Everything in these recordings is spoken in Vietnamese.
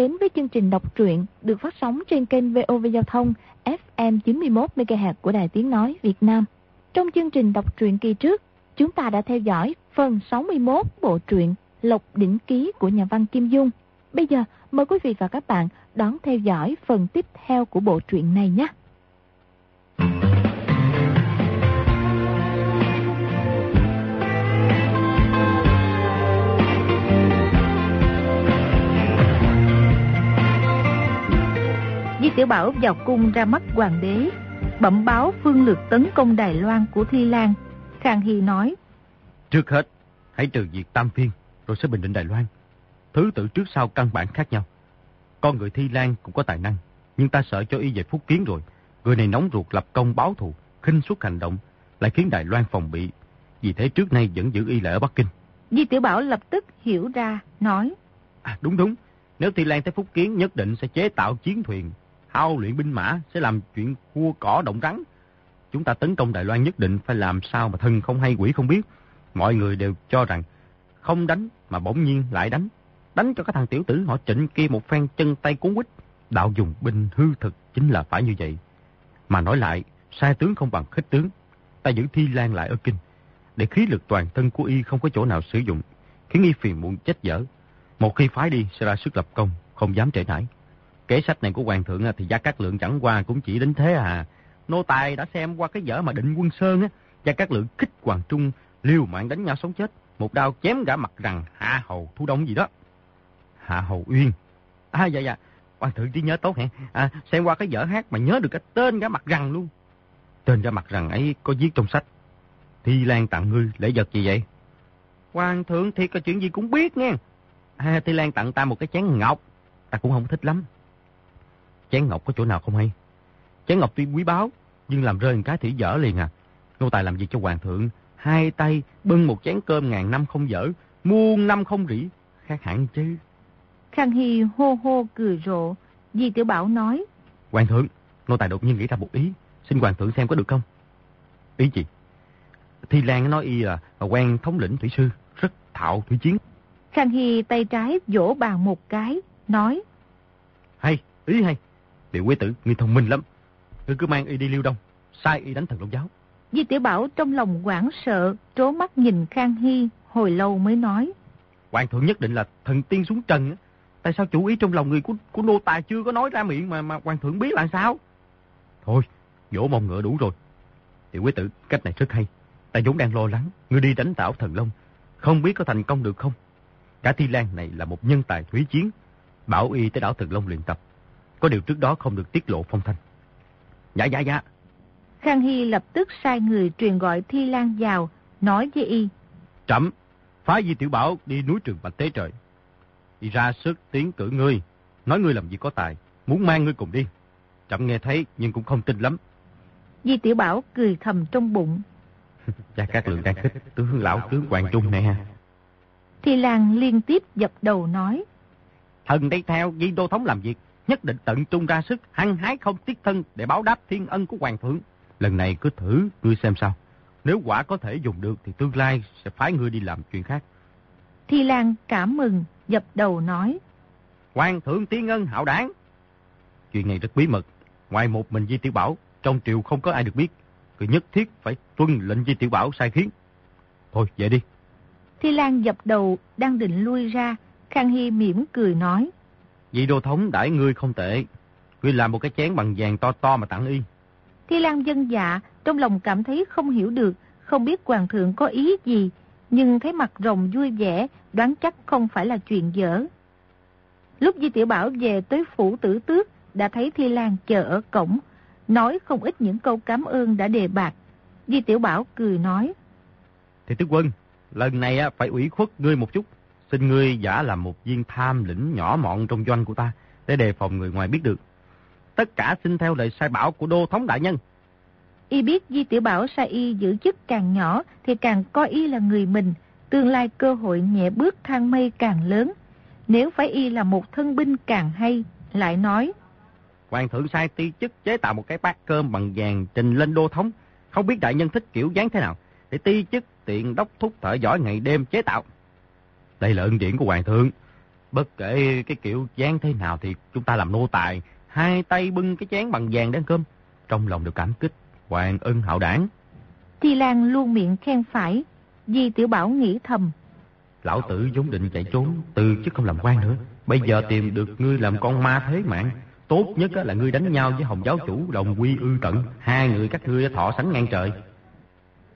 đến với chương trình đọc truyện được phát sóng trên kênh VOV Giao thông FM 91 MHz của Đài Tiếng nói Việt Nam. Trong chương trình đọc truyện kỳ trước, chúng ta đã theo dõi phần 61 bộ truyện Lộc đỉnh ký của nhà văn Kim Dung. Bây giờ mời quý vị và các bạn đón theo dõi phần tiếp theo của bộ truyện này nhé. Tiểu Bảo vào cung ra mắt hoàng đế, bẩm báo phương lược tấn công Đài Loan của Thi Lan. Khang Hy nói, Trước hết, hãy trừ diệt Tam Phiên, rồi sẽ bình định Đài Loan. Thứ tự trước sau căn bản khác nhau. Con người Thi Lan cũng có tài năng, nhưng ta sợ cho y về phúc kiến rồi. Người này nóng ruột lập công báo thù, khinh suất hành động, lại khiến Đài Loan phòng bị. Vì thế trước nay vẫn giữ y lại ở Bắc Kinh. Di Tiểu Bảo lập tức hiểu ra, nói. À, đúng đúng, nếu Thi Lan tới phúc kiến nhất định sẽ chế tạo chiến thuyền, hao luyện binh mã, sẽ làm chuyện cua cỏ động rắn. Chúng ta tấn công Đài Loan nhất định phải làm sao mà thân không hay quỷ không biết. Mọi người đều cho rằng không đánh mà bỗng nhiên lại đánh. Đánh cho cái thằng tiểu tử họ trịnh kia một phen chân tay cuốn quýt. Đạo dùng binh hư thực chính là phải như vậy. Mà nói lại, sai tướng không bằng khích tướng. Ta giữ Thi Lan lại ở kinh. Để khí lực toàn thân của y không có chỗ nào sử dụng. Khiến y phiền muộn chết dở. Một khi phái đi sẽ ra sức lập công, không dám trễ nải. Kế sách này của Hoàng thượng thì Gia Cát Lượng chẳng qua cũng chỉ đến thế à. Nô tài đã xem qua cái dở mà định quân Sơn á. Gia Cát Lượng kích Hoàng Trung, liều mạng đánh nhau sống chết. Một đao chém gã mặt rằng hạ hầu thu đông gì đó. Hạ hầu uyên. À dạ dạ, Hoàng thượng chỉ nhớ tốt hẹn À, xem qua cái dở hát mà nhớ được cái tên gã mặt rằng luôn. Tên gã mặt rằng ấy có viết trong sách. Thi Lan tặng ngươi lễ vật gì vậy? Hoàng thượng thiệt là chuyện gì cũng biết nghe. À, Thi Lan tặng ta một cái chén ngọc. Ta cũng không thích lắm. Chén ngọc có chỗ nào không hay? Chén ngọc tuy quý báu, nhưng làm rơi một cái thì dở liền à. Nô tài làm gì cho hoàng thượng? Hai tay bưng một chén cơm ngàn năm không dở, muôn năm không rỉ. Khác hẳn chứ. Khang Hy hô hô cười rộ. Di Tiểu Bảo nói. Hoàng thượng, nô tài đột nhiên nghĩ ra một ý. Xin hoàng thượng xem có được không? Ý gì? Thi Lan nói y là quen thống lĩnh thủy sư, rất thạo thủy chiến. Khang Hy tay trái vỗ bàn một cái, nói. Hay, ý hay. Liệu quế tử, ngươi thông minh lắm. Ngươi cứ mang y đi liêu đông, sai y đánh thần long giáo. Di Tiểu Bảo trong lòng quảng sợ, trố mắt nhìn Khang Hy, hồi lâu mới nói. Hoàng thượng nhất định là thần tiên xuống trần. Tại sao chủ ý trong lòng người của, của nô tài chưa có nói ra miệng mà mà hoàng thượng biết là sao? Thôi, vỗ mông ngựa đủ rồi. Tiểu quế tử, cách này rất hay. Ta vốn đang lo lắng, ngươi đi đánh tảo thần long. Không biết có thành công được không? Cả Thi Lan này là một nhân tài thủy chiến. Bảo y tới đảo Thần Long luyện tập. Có điều trước đó không được tiết lộ phong thanh. Dạ dạ dạ. Khang Hy lập tức sai người truyền gọi Thi Lan vào, nói với y. Trẫm phái Di Tiểu Bảo đi núi Trường Bạch Tế Trời. Đi ra sức tiến cử ngươi, nói ngươi làm gì có tài, muốn mang ngươi cùng đi. Trẫm nghe thấy nhưng cũng không tin lắm. Di Tiểu Bảo cười thầm trong bụng. Cha các lượng đang thích tướng lão tướng Hoàng Trung nè. Thi Lan liên tiếp dập đầu nói. Thần đây theo Di Đô Thống làm việc, nhất định tận trung ra sức, hăng hái không tiếc thân để báo đáp thiên ân của Hoàng thượng. Lần này cứ thử, ngươi xem sao. Nếu quả có thể dùng được thì tương lai sẽ phái ngươi đi làm chuyện khác. Thi Lan cảm mừng, dập đầu nói. Hoàng thượng tiên ân hạo đáng. Chuyện này rất bí mật. Ngoài một mình Di Tiểu Bảo, trong triều không có ai được biết. Cứ nhất thiết phải tuân lệnh Di Tiểu Bảo sai khiến. Thôi, về đi. Thi Lan dập đầu, đang định lui ra. Khang Hy mỉm cười nói. Vị đô thống đãi ngươi không tệ. Ngươi làm một cái chén bằng vàng to to mà tặng y. Thi Lan dân dạ, trong lòng cảm thấy không hiểu được, không biết hoàng thượng có ý gì, nhưng thấy mặt rồng vui vẻ, đoán chắc không phải là chuyện dở. Lúc Di Tiểu Bảo về tới phủ tử tước, đã thấy Thi Lan chờ ở cổng, nói không ít những câu cảm ơn đã đề bạc. Di Tiểu Bảo cười nói. Thì tướng quân, lần này phải ủy khuất ngươi một chút. Xin ngươi giả làm một viên tham lĩnh nhỏ mọn trong doanh của ta, để đề phòng người ngoài biết được. Tất cả xin theo lời sai bảo của đô thống đại nhân. Y biết Di Tiểu Bảo sai y giữ chức càng nhỏ thì càng coi y là người mình, tương lai cơ hội nhẹ bước thang mây càng lớn. Nếu phải y là một thân binh càng hay, lại nói. Hoàng thượng sai ti chức chế tạo một cái bát cơm bằng vàng trình lên đô thống. Không biết đại nhân thích kiểu dáng thế nào, để ti chức tiện đốc thúc thợ giỏi ngày đêm chế tạo. Đây là ân điển của hoàng thượng. Bất kể cái kiểu dáng thế nào thì chúng ta làm nô tài, hai tay bưng cái chén bằng vàng để cơm. Trong lòng đều cảm kích, hoàng ân hạo đảng. Thi Lan luôn miệng khen phải, Di Tiểu Bảo nghĩ thầm. Lão tử vốn định chạy trốn, từ chứ không làm quan nữa. Bây giờ tìm được ngươi làm con ma thế mạng. Tốt nhất là ngươi đánh nhau với Hồng giáo chủ đồng quy ư tận. Hai người các ngươi thọ sánh ngang trời.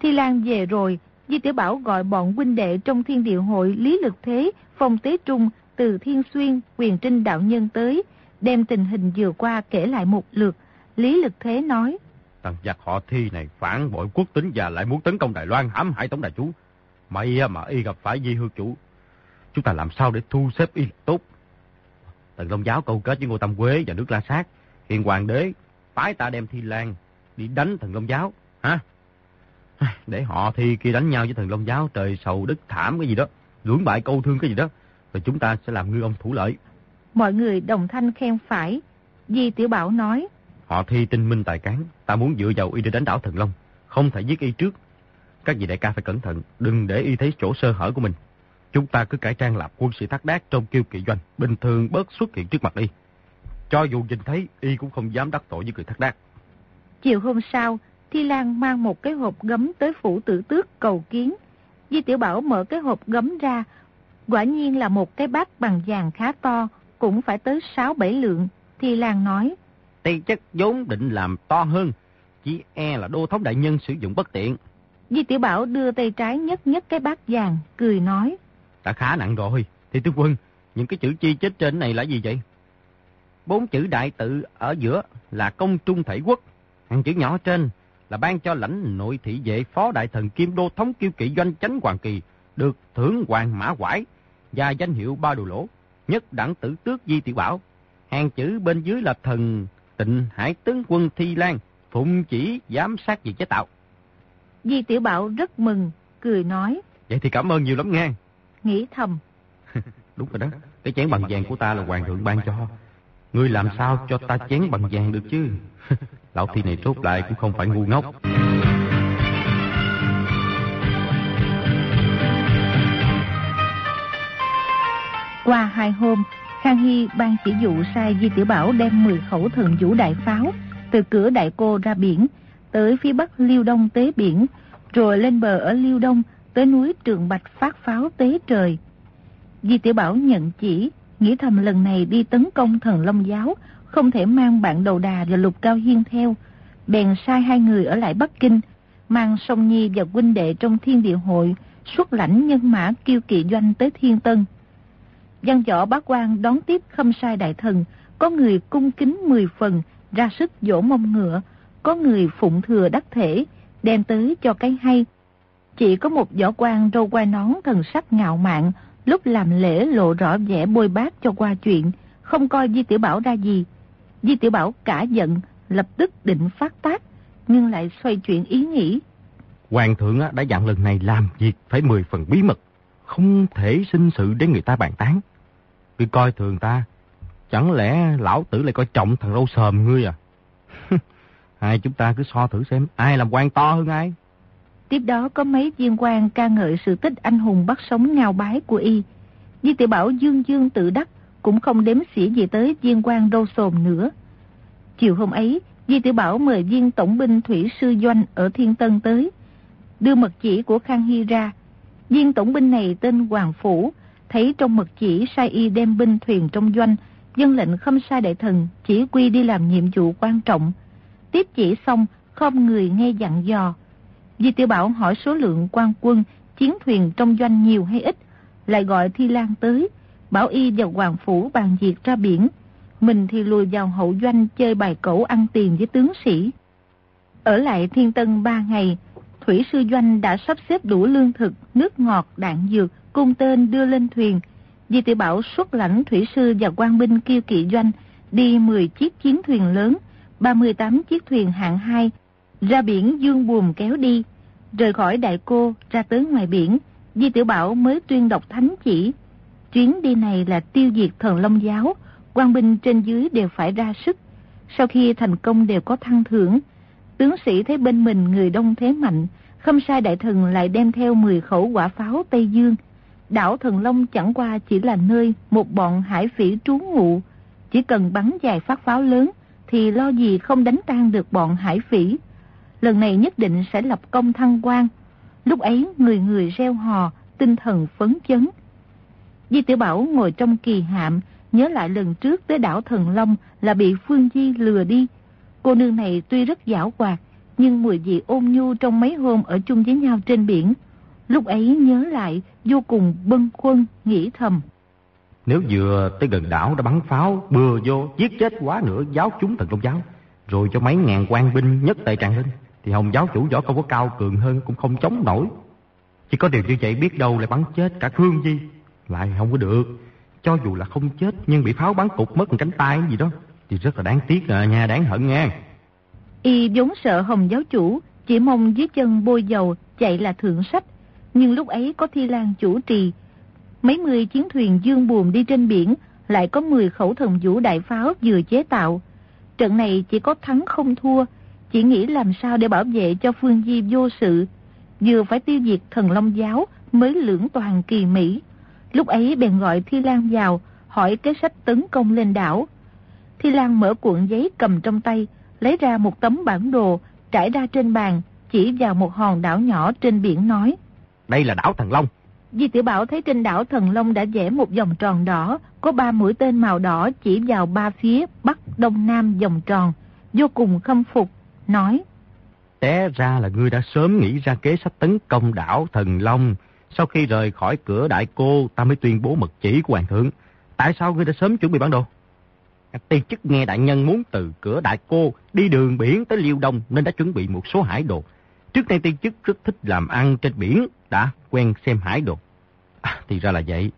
Thi Lan về rồi, Di Tiểu Bảo gọi bọn huynh đệ trong thiên địa hội Lý Lực Thế, Phong Tế Trung, Từ Thiên Xuyên, Quyền Trinh Đạo Nhân tới, đem tình hình vừa qua kể lại một lượt. Lý Lực Thế nói. Thằng giặc họ thi này phản bội quốc tính và lại muốn tấn công Đài Loan hãm hại Tổng Đại Chú. May mà y gặp phải Di Hương Chủ. Chúng ta làm sao để thu xếp y tốt. Tần Long Giáo câu kết với Ngô Tâm Quế và nước La Sát. Hiện Hoàng đế phái ta đem Thi Lan đi đánh Thần Long Giáo. Hả? Để họ thi kia đánh nhau với Thần Long Giáo trời sầu đất thảm cái gì đó. Lưỡng bại câu thương cái gì đó. Rồi chúng ta sẽ làm ngư ông thủ lợi. Mọi người đồng thanh khen phải. Di Tiểu Bảo nói. Họ thi tinh minh tài cán. Ta muốn dựa vào y để đánh đảo Thần Long. Không thể giết y trước. Các vị đại ca phải cẩn thận. Đừng để y thấy chỗ sơ hở của mình. Chúng ta cứ cải trang làm quân sĩ thác đác trong kiêu kỵ doanh. Bình thường bớt xuất hiện trước mặt y. Cho dù nhìn thấy, y cũng không dám đắc tội với người thác đác. Chiều hôm sau, Thi Lan mang một cái hộp gấm tới phủ tử tước cầu kiến. Di Tiểu Bảo mở cái hộp gấm ra. Quả nhiên là một cái bát bằng vàng khá to, cũng phải tới 6-7 lượng. Thi Lan nói. Tây chất vốn định làm to hơn, chỉ e là đô thống đại nhân sử dụng bất tiện. Di Tiểu Bảo đưa tay trái nhất nhất cái bát vàng, cười nói. Đã khá nặng rồi, thì tướng quân, những cái chữ chi chết trên này là gì vậy? Bốn chữ đại tự ở giữa là công trung thể quốc, hàng chữ nhỏ trên là ban cho lãnh nội thị vệ phó đại thần kim đô thống kiêu kỵ doanh chánh hoàng kỳ, được thưởng hoàng mã quải và danh hiệu ba đồ lỗ, nhất đẳng tử tước di tiểu bảo. Hàng chữ bên dưới là thần tịnh hải tướng quân Thi Lan, phụng chỉ giám sát việc chế tạo. Di tiểu bảo rất mừng, cười nói. Vậy thì cảm ơn nhiều lắm nghe. Nghĩ thầm. Đúng rồi đó, cái chén bằng vàng của ta là hoàng thượng ban cho. Ngươi làm sao cho ta chén bằng vàng được chứ? Lão thi này rốt lại cũng không phải ngu ngốc. Qua hai hôm, Khang Hy ban chỉ dụ sai Di Tiểu Bảo đem 10 khẩu thần vũ đại pháo từ cửa Đại Cô ra biển, tới phía bắc Liêu Đông tế biển, rồi lên bờ ở Liêu Đông tới núi Trường Bạch phát pháo tế trời. Di Tiểu Bảo nhận chỉ, nghĩ thầm lần này đi tấn công thần Long Giáo, không thể mang bạn đầu đà và lục cao hiên theo. Bèn sai hai người ở lại Bắc Kinh, mang sông Nhi và huynh đệ trong thiên địa hội, xuất lãnh nhân mã kiêu kỵ doanh tới Thiên Tân. Văn võ bá quan đón tiếp khâm sai đại thần, có người cung kính mười phần, ra sức dỗ mông ngựa, có người phụng thừa đắc thể, đem tới cho cái hay. Chỉ có một võ quan râu quai nón thần sắc ngạo mạn, lúc làm lễ lộ rõ vẻ bôi bác cho qua chuyện, không coi Di Tiểu Bảo ra gì. Di Tiểu Bảo cả giận, lập tức định phát tác, nhưng lại xoay chuyện ý nghĩ. Hoàng thượng đã dặn lần này làm việc phải mười phần bí mật, không thể sinh sự để người ta bàn tán. Vì coi thường ta, chẳng lẽ lão tử lại coi trọng thằng râu sờm ngươi à? Hai chúng ta cứ so thử xem ai làm quan to hơn ai. Tiếp đó có mấy viên quan ca ngợi sự tích anh hùng bắt sống ngao bái của y. Di tiểu Bảo dương dương tự đắc, cũng không đếm xỉa gì tới viên quan râu sồn nữa. Chiều hôm ấy, Di tiểu Bảo mời viên tổng binh Thủy Sư Doanh ở Thiên Tân tới. Đưa mật chỉ của Khang Hy ra. Viên tổng binh này tên Hoàng Phủ, thấy trong mật chỉ sai y đem binh thuyền trong doanh, dân lệnh không sai đại thần, chỉ quy đi làm nhiệm vụ quan trọng. Tiếp chỉ xong, không người nghe dặn dò. Di tiểu Bảo hỏi số lượng quan quân, chiến thuyền trong doanh nhiều hay ít, lại gọi Thi Lan tới, bảo y và Hoàng Phủ bàn việc ra biển. Mình thì lùi vào hậu doanh chơi bài cẩu ăn tiền với tướng sĩ. Ở lại Thiên Tân ba ngày, Thủy Sư Doanh đã sắp xếp đủ lương thực, nước ngọt, đạn dược, cung tên đưa lên thuyền. Di tiểu Bảo xuất lãnh Thủy Sư và quan binh kiêu kỵ doanh đi 10 chiếc chiến thuyền lớn, 38 chiếc thuyền hạng 2, ra biển dương buồm kéo đi. Rời khỏi Đại Cô ra tới ngoài biển, Di Tiểu Bảo mới tuyên đọc thánh chỉ. Chuyến đi này là tiêu diệt thần Long Giáo, quan binh trên dưới đều phải ra sức. Sau khi thành công đều có thăng thưởng. Tướng sĩ thấy bên mình người đông thế mạnh, không sai đại thần lại đem theo 10 khẩu quả pháo Tây Dương. đảo Thần Long chẳng qua chỉ là nơi một bọn hải phỉ trú ngụ. Chỉ cần bắn dài phát pháo lớn thì lo gì không đánh tan được bọn hải phỉ. Lần này nhất định sẽ lập công thăng quan. Lúc ấy người người reo hò, tinh thần phấn chấn. Di Tiểu Bảo ngồi trong kỳ hạm, nhớ lại lần trước tới đảo Thần Long là bị Phương Di lừa đi. Cô nương này tuy rất giảo hoạt, nhưng mùi vị ôn nhu trong mấy hôm ở chung với nhau trên biển. Lúc ấy nhớ lại, vô cùng bân khuân, nghĩ thầm. Nếu vừa tới gần đảo đã bắn pháo, bừa vô, giết chết quá nữa giáo chúng thần công giáo, rồi cho mấy ngàn quan binh nhất tề tràn lên, thì hồng giáo chủ võ công có cao cường hơn cũng không chống nổi. Chỉ có điều như vậy biết đâu lại bắn chết cả Khương Di, lại không có được. Cho dù là không chết nhưng bị pháo bắn cục mất một cánh tay gì đó, thì rất là đáng tiếc à nha, đáng hận nghe. Y vốn sợ hồng giáo chủ, chỉ mong dưới chân bôi dầu chạy là thượng sách. Nhưng lúc ấy có Thi Lan chủ trì, mấy mươi chiến thuyền dương buồm đi trên biển, lại có 10 khẩu thần vũ đại pháo vừa chế tạo. Trận này chỉ có thắng không thua, chỉ nghĩ làm sao để bảo vệ cho Phương Di vô sự, vừa phải tiêu diệt thần Long giáo mới lưỡng toàn kỳ Mỹ. Lúc ấy bèn gọi Thi Lan vào, hỏi kế sách tấn công lên đảo. Thi Lan mở cuộn giấy cầm trong tay, lấy ra một tấm bản đồ trải ra trên bàn, chỉ vào một hòn đảo nhỏ trên biển nói. Đây là đảo Thần Long. Di Tiểu Bảo thấy trên đảo Thần Long đã vẽ một vòng tròn đỏ, có ba mũi tên màu đỏ chỉ vào ba phía bắc, đông, nam vòng tròn, vô cùng khâm phục, nói. Té ra là ngươi đã sớm nghĩ ra kế sách tấn công đảo Thần Long. Sau khi rời khỏi cửa đại cô, ta mới tuyên bố mật chỉ của Hoàng thượng. Tại sao ngươi đã sớm chuẩn bị bản đồ? Tiên chức nghe đại nhân muốn từ cửa đại cô đi đường biển tới Liêu Đông nên đã chuẩn bị một số hải đồ. Trước nay tiên chức rất thích làm ăn trên biển, đã quen xem hải đồ. À, thì ra là vậy.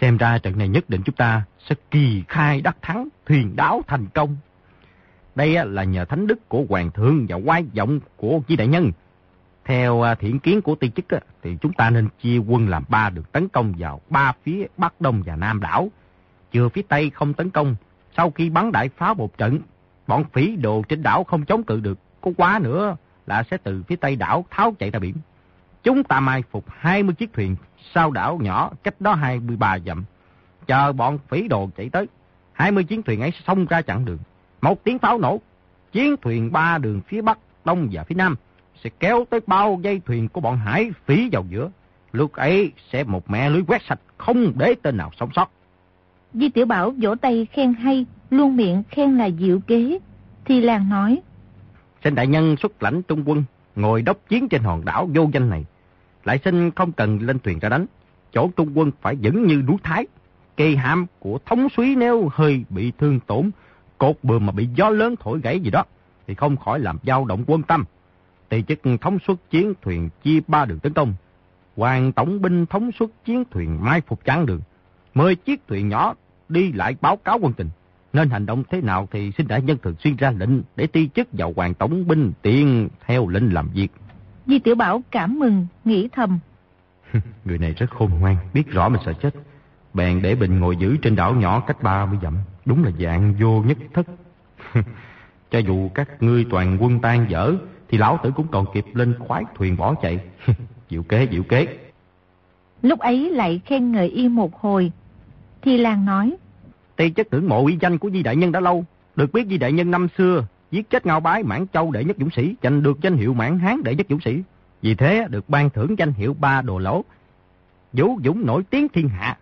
Xem ra trận này nhất định chúng ta sẽ kỳ khai đắc thắng, thuyền đáo thành công. Đây là nhờ thánh đức của hoàng thượng và quái vọng của chi đại nhân. Theo à, thiện kiến của tiên chức thì chúng ta nên chia quân làm ba được tấn công vào ba phía Bắc Đông và Nam đảo. Chưa phía Tây không tấn công sau khi bắn đại pháo một trận, bọn phỉ đồ trên đảo không chống cự được. Có quá nữa là sẽ từ phía tây đảo tháo chạy ra biển. Chúng ta mai phục 20 chiếc thuyền sau đảo nhỏ cách đó 23 dặm. Chờ bọn phỉ đồ chạy tới. 20 chiến thuyền ấy xông ra chặn đường. Một tiếng pháo nổ. Chiến thuyền ba đường phía bắc, đông và phía nam sẽ kéo tới bao dây thuyền của bọn hải phí vào giữa. Lúc ấy sẽ một mẹ lưới quét sạch không để tên nào sống sót. Di Tiểu Bảo vỗ tay khen hay, luôn miệng khen là diệu kế. Thì làng nói. Xin đại nhân xuất lãnh trung quân, ngồi đốc chiến trên hòn đảo vô danh này. Lại xin không cần lên thuyền ra đánh. Chỗ trung quân phải vững như núi Thái. Cây hạm của thống suý nếu hơi bị thương tổn, cột bừa mà bị gió lớn thổi gãy gì đó, thì không khỏi làm dao động quân tâm. Tỳ chức thống suất chiến thuyền chia ba đường tấn công. Hoàng tổng binh thống suất chiến thuyền mai phục chặn đường. Mười chiếc thuyền nhỏ đi lại báo cáo quân tình. Nên hành động thế nào thì xin đại nhân thường xuyên ra lệnh để ti chức vào hoàng tổng binh tiện theo lệnh làm việc. Di Tiểu Bảo cảm mừng, nghĩ thầm. Người này rất khôn ngoan, biết rõ mình sợ chết. Bèn để Bình ngồi giữ trên đảo nhỏ cách ba mươi dặm. Đúng là dạng vô nhất thất. Cho dù các ngươi toàn quân tan dở, thì lão tử cũng còn kịp lên khoái thuyền bỏ chạy. diệu kế, diệu kế. Lúc ấy lại khen ngợi y một hồi. Thì làng nói. Ti chất tưởng mộ uy danh của Di Đại Nhân đã lâu. Được biết Di Đại Nhân năm xưa giết chết Ngao Bái Mãn Châu đệ nhất dũng sĩ, giành được danh hiệu Mãn Hán đệ nhất dũng sĩ. Vì thế được ban thưởng danh hiệu ba đồ lỗ. Vũ dũng nổi tiếng thiên hạ.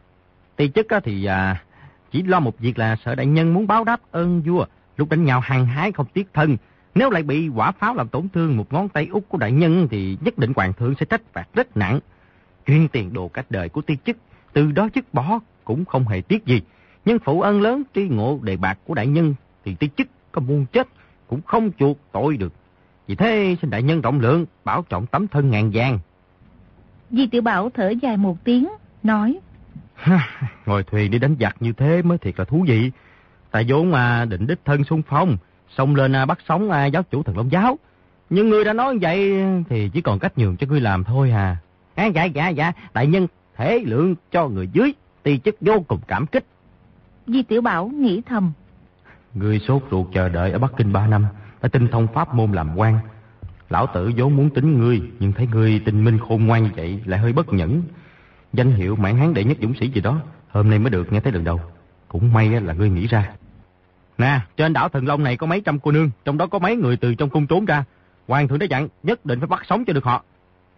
Ti chất thì à, chỉ lo một việc là sợ đại nhân muốn báo đáp ơn vua. Lúc đánh nhau hàng hái không tiếc thân. Nếu lại bị quả pháo làm tổn thương một ngón tay út của đại nhân thì nhất định hoàng thượng sẽ trách phạt rất nặng chuyên tiền đồ cách đời của tiên chức, từ đó chức bỏ cũng không hề tiếc gì. Nhưng phụ ân lớn tri ngộ đề bạc của đại nhân thì tiên chức có muôn chết cũng không chuộc tội được. Vì thế xin đại nhân rộng lượng bảo trọng tấm thân ngàn vàng. Di tiểu Bảo thở dài một tiếng, nói. Ngồi thuyền đi đánh giặc như thế mới thiệt là thú vị. Tại vốn mà định đích thân xung phong, xông lên à, bắt sống à, giáo chủ thần Long Giáo. Nhưng ngươi đã nói vậy thì chỉ còn cách nhường cho ngươi làm thôi à. À, dạ, dạ, dạ, đại nhân thể lượng cho người dưới, ti chức vô cùng cảm kích. Di Tiểu Bảo nghĩ thầm. Người sốt ruột chờ đợi ở Bắc Kinh 3 năm, đã tinh thông pháp môn làm quan. Lão tử vốn muốn tính ngươi, nhưng thấy ngươi tinh minh khôn ngoan như vậy lại hơi bất nhẫn. Danh hiệu mãn hán đệ nhất dũng sĩ gì đó, hôm nay mới được nghe thấy lần đầu. Cũng may là ngươi nghĩ ra. Nè, trên đảo Thần Long này có mấy trăm cô nương, trong đó có mấy người từ trong cung trốn ra. Hoàng thượng đã dặn, nhất định phải bắt sống cho được họ.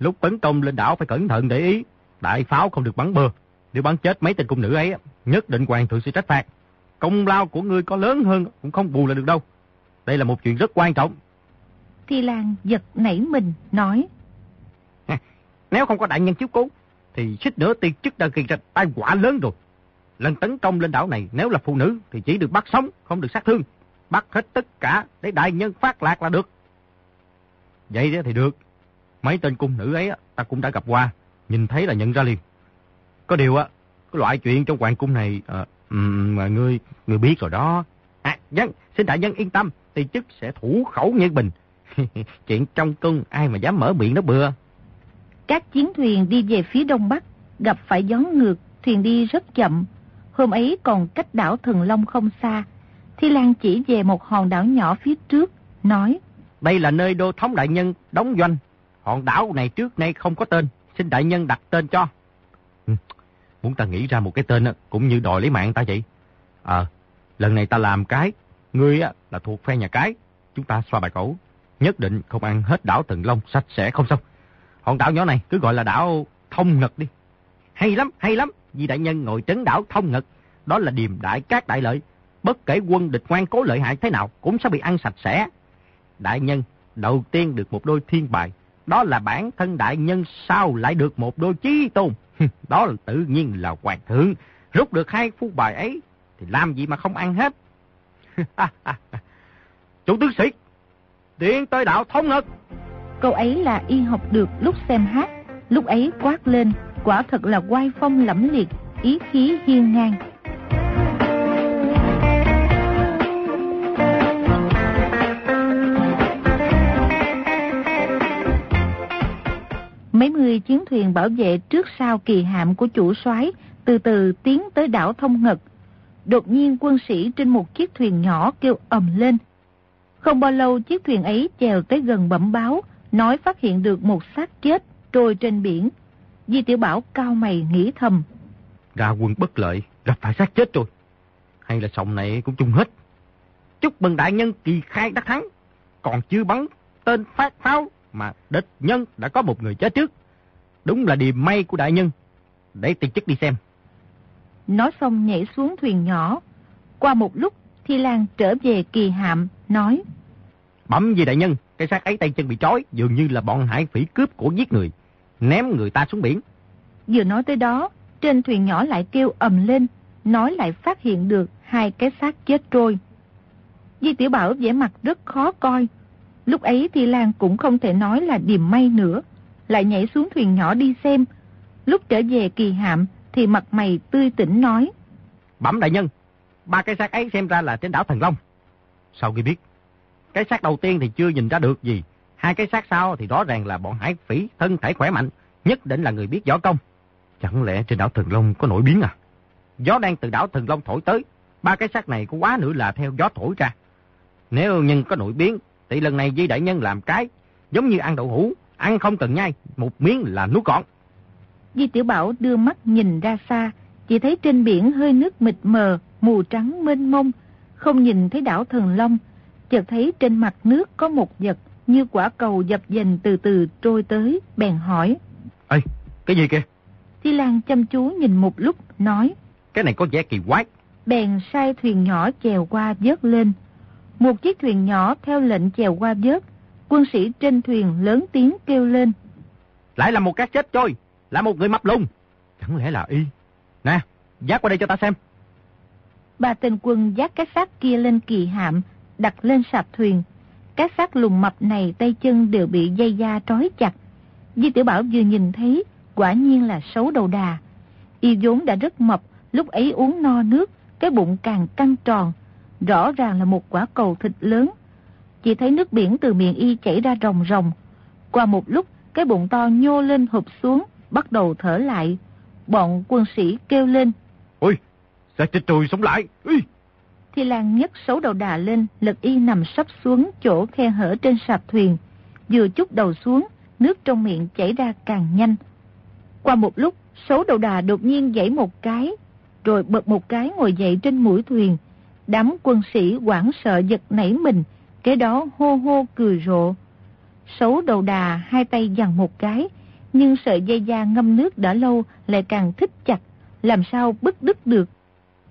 Lúc tấn công lên đảo phải cẩn thận để ý, đại pháo không được bắn bừa. Nếu bắn chết mấy tên cung nữ ấy, nhất định hoàng thượng sẽ trách phạt. Công lao của ngươi có lớn hơn cũng không bù lại được đâu. Đây là một chuyện rất quan trọng. Thi Lan giật nảy mình, nói. Nếu không có đại nhân chiếu cố, thì suýt nữa tiên chức đã gây ra tai quả lớn rồi. Lần tấn công lên đảo này, nếu là phụ nữ thì chỉ được bắt sống, không được sát thương. Bắt hết tất cả để đại nhân phát lạc là được. Vậy thì được. Mấy tên cung nữ ấy ta cũng đã gặp qua, nhìn thấy là nhận ra liền. Có điều á, cái loại chuyện trong hoàng cung này à, mà ngươi ngươi biết rồi đó. À, dân, xin đại nhân yên tâm, thì chức sẽ thủ khẩu như bình. chuyện trong cung ai mà dám mở miệng nó bừa. Các chiến thuyền đi về phía đông bắc, gặp phải gió ngược, thuyền đi rất chậm. Hôm ấy còn cách đảo Thần Long không xa. Thi Lan chỉ về một hòn đảo nhỏ phía trước, nói. Đây là nơi đô thống đại nhân đóng doanh. Hòn đảo này trước nay không có tên, xin đại nhân đặt tên cho. Ừ. Muốn ta nghĩ ra một cái tên cũng như đòi lấy mạng ta vậy. Ờ, lần này ta làm cái, ngươi là thuộc phe nhà cái. Chúng ta xoa bài cổ, nhất định không ăn hết đảo Thần Long sạch sẽ không xong. Hòn đảo nhỏ này cứ gọi là đảo Thông Ngật đi. Hay lắm, hay lắm. Vì đại nhân ngồi trấn đảo Thông Ngật. Đó là điềm đại các đại lợi. Bất kể quân địch ngoan cố lợi hại thế nào cũng sẽ bị ăn sạch sẽ. Đại nhân đầu tiên được một đôi thiên bài. Đó là bản thân đại nhân sao lại được một đôi chí tôn. Đó là tự nhiên là hoàng thượng. Rút được hai phu bài ấy thì làm gì mà không ăn hết. Chủ tướng sĩ, tiến tới đảo Thông Ngật. Câu ấy là y học được lúc xem hát, lúc ấy quát lên, quả thật là quay phong lẫm liệt, ý khí hiên ngang. Mấy người chiến thuyền bảo vệ trước sau kỳ hạm của chủ soái từ từ tiến tới đảo Thông Ngật. Đột nhiên quân sĩ trên một chiếc thuyền nhỏ kêu ầm lên. Không bao lâu chiếc thuyền ấy chèo tới gần bẩm báo, nói phát hiện được một xác chết trôi trên biển. Di Tiểu Bảo cao mày nghĩ thầm. Ra quân bất lợi, gặp phải xác chết rồi. Hay là sòng này cũng chung hết. Chúc mừng đại nhân kỳ khai đắc thắng. Còn chưa bắn tên phát pháo mà địch nhân đã có một người chết trước. Đúng là điềm may của đại nhân. Để tiền chức đi xem. Nói xong nhảy xuống thuyền nhỏ. Qua một lúc, Thi Lan trở về kỳ hạm, nói. Bẩm gì đại nhân, cái xác ấy tay chân bị trói, dường như là bọn hải phỉ cướp của giết người, ném người ta xuống biển. Vừa nói tới đó, trên thuyền nhỏ lại kêu ầm lên, nói lại phát hiện được hai cái xác chết trôi. Di Tiểu Bảo vẻ mặt rất khó coi. Lúc ấy thì Lan cũng không thể nói là điềm may nữa, lại nhảy xuống thuyền nhỏ đi xem. Lúc trở về kỳ hạm thì mặt mày tươi tỉnh nói. Bẩm đại nhân, ba cái xác ấy xem ra là trên đảo Thần Long. Sau khi biết, cái xác đầu tiên thì chưa nhìn ra được gì. Hai cái xác sau thì rõ ràng là bọn hải phỉ, thân thể khỏe mạnh, nhất định là người biết võ công. Chẳng lẽ trên đảo Thần Long có nổi biến à? Gió đang từ đảo Thần Long thổi tới, ba cái xác này có quá nữa là theo gió thổi ra. Nếu nhân có nổi biến, thì lần này Di Đại Nhân làm cái, giống như ăn đậu hũ, ăn không cần nhai, một miếng là nuốt gọn. Di Tiểu Bảo đưa mắt nhìn ra xa, chỉ thấy trên biển hơi nước mịt mờ, mù trắng mênh mông, không nhìn thấy đảo Thần Long, chợt thấy trên mặt nước có một vật như quả cầu dập dềnh từ từ trôi tới, bèn hỏi. Ê, cái gì kìa? Thi Lan chăm chú nhìn một lúc, nói. Cái này có vẻ kỳ quái. Bèn sai thuyền nhỏ chèo qua vớt lên. Một chiếc thuyền nhỏ theo lệnh chèo qua vớt, quân sĩ trên thuyền lớn tiếng kêu lên. Lại là một cái chết trôi, là một người mập lùng. Chẳng lẽ là y? Nè, giác qua đây cho ta xem. Ba tên quân giác cái xác kia lên kỳ hạm, đặt lên sạp thuyền. Các xác lùng mập này tay chân đều bị dây da trói chặt. Di Tiểu Bảo vừa nhìn thấy, quả nhiên là xấu đầu đà. Y vốn đã rất mập, lúc ấy uống no nước, cái bụng càng căng tròn. Rõ ràng là một quả cầu thịt lớn. Chỉ thấy nước biển từ miệng Y chảy ra rồng rồng. Qua một lúc, cái bụng to nhô lên hụp xuống, bắt đầu thở lại. Bọn quân sĩ kêu lên. Ôi, sao chết trùi sống lại? Ui! Thì làng nhất xấu đầu đà lên, lật y nằm sắp xuống chỗ khe hở trên sạp thuyền. Vừa chút đầu xuống, nước trong miệng chảy ra càng nhanh. Qua một lúc, xấu đầu đà đột nhiên dãy một cái, rồi bật một cái ngồi dậy trên mũi thuyền. Đám quân sĩ quảng sợ giật nảy mình, kế đó hô hô cười rộ. Xấu đầu đà hai tay dằn một cái, nhưng sợi dây da ngâm nước đã lâu lại càng thích chặt, làm sao bứt đứt được.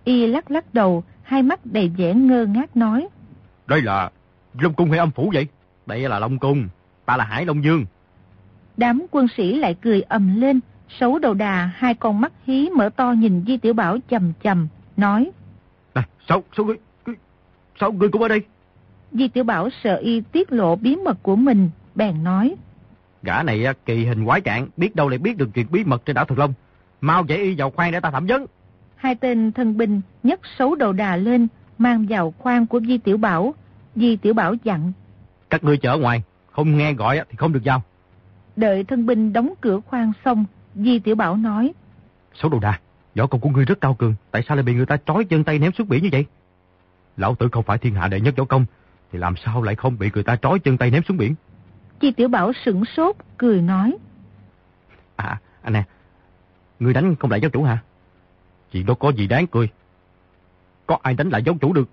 Y lắc lắc đầu, hai mắt đầy vẻ ngơ ngác nói. Đây là Long Cung hay âm phủ vậy? Đây là Long Cung, ta là Hải Long Dương. Đám quân sĩ lại cười ầm lên, xấu đầu đà, hai con mắt hí mở to nhìn Di Tiểu Bảo chầm chầm, nói. Này, sao, sao ngươi, sao ngươi cũng ở đây? Di Tiểu Bảo sợ y tiết lộ bí mật của mình, bèn nói. Gã này kỳ hình quái trạng, biết đâu lại biết được chuyện bí mật trên đảo Thực Long. Mau dạy y vào khoang để ta thẩm vấn. Hai tên thân binh nhấc xấu đầu đà lên, mang vào khoang của Di Tiểu Bảo. Di Tiểu Bảo dặn. Các ngươi chở ngoài, không nghe gọi thì không được vào. Đợi thân binh đóng cửa khoang xong, Di Tiểu Bảo nói. Xấu đầu đà, võ công của ngươi rất cao cường, tại sao lại bị người ta trói chân tay ném xuống biển như vậy? Lão tử không phải thiên hạ đệ nhất võ công, thì làm sao lại không bị người ta trói chân tay ném xuống biển? Chi Tiểu Bảo sửng sốt, cười nói. À, anh nè, ngươi đánh không lại giáo chủ hả? Chuyện đó có gì đáng cười. Có ai đánh lại giáo chủ được?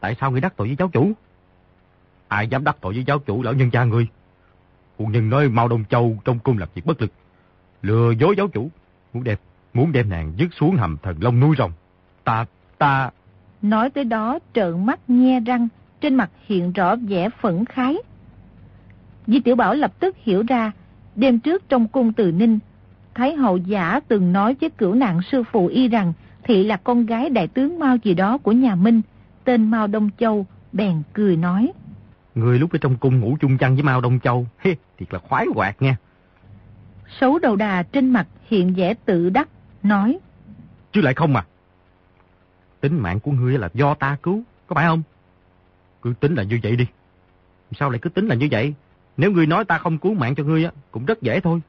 Tại sao ngươi đắc tội với giáo chủ? Ai dám đắc tội với giáo chủ lão nhân gia ngươi? quân nhân nói Mao Đông Châu trong cung làm việc bất lực. Lừa dối giáo chủ. Muốn đẹp, muốn đem nàng dứt xuống hầm thần long nuôi rồng. Ta, ta... Nói tới đó trợn mắt nhe răng, trên mặt hiện rõ vẻ phẫn khái. Di Tiểu Bảo lập tức hiểu ra, đêm trước trong cung từ Ninh, Thái hậu giả từng nói với cửu nạn sư phụ y rằng thị là con gái đại tướng Mao gì đó của nhà Minh, tên Mao Đông Châu, bèn cười nói. Người lúc ở trong cung ngủ chung chăn với Mao Đông Châu, hê, thiệt là khoái hoạt nha. Xấu đầu đà trên mặt hiện vẻ tự đắc, nói. Chứ lại không mà. Tính mạng của ngươi là do ta cứu, có phải không? Cứ tính là như vậy đi. Sao lại cứ tính là như vậy? Nếu ngươi nói ta không cứu mạng cho ngươi á, cũng rất dễ thôi.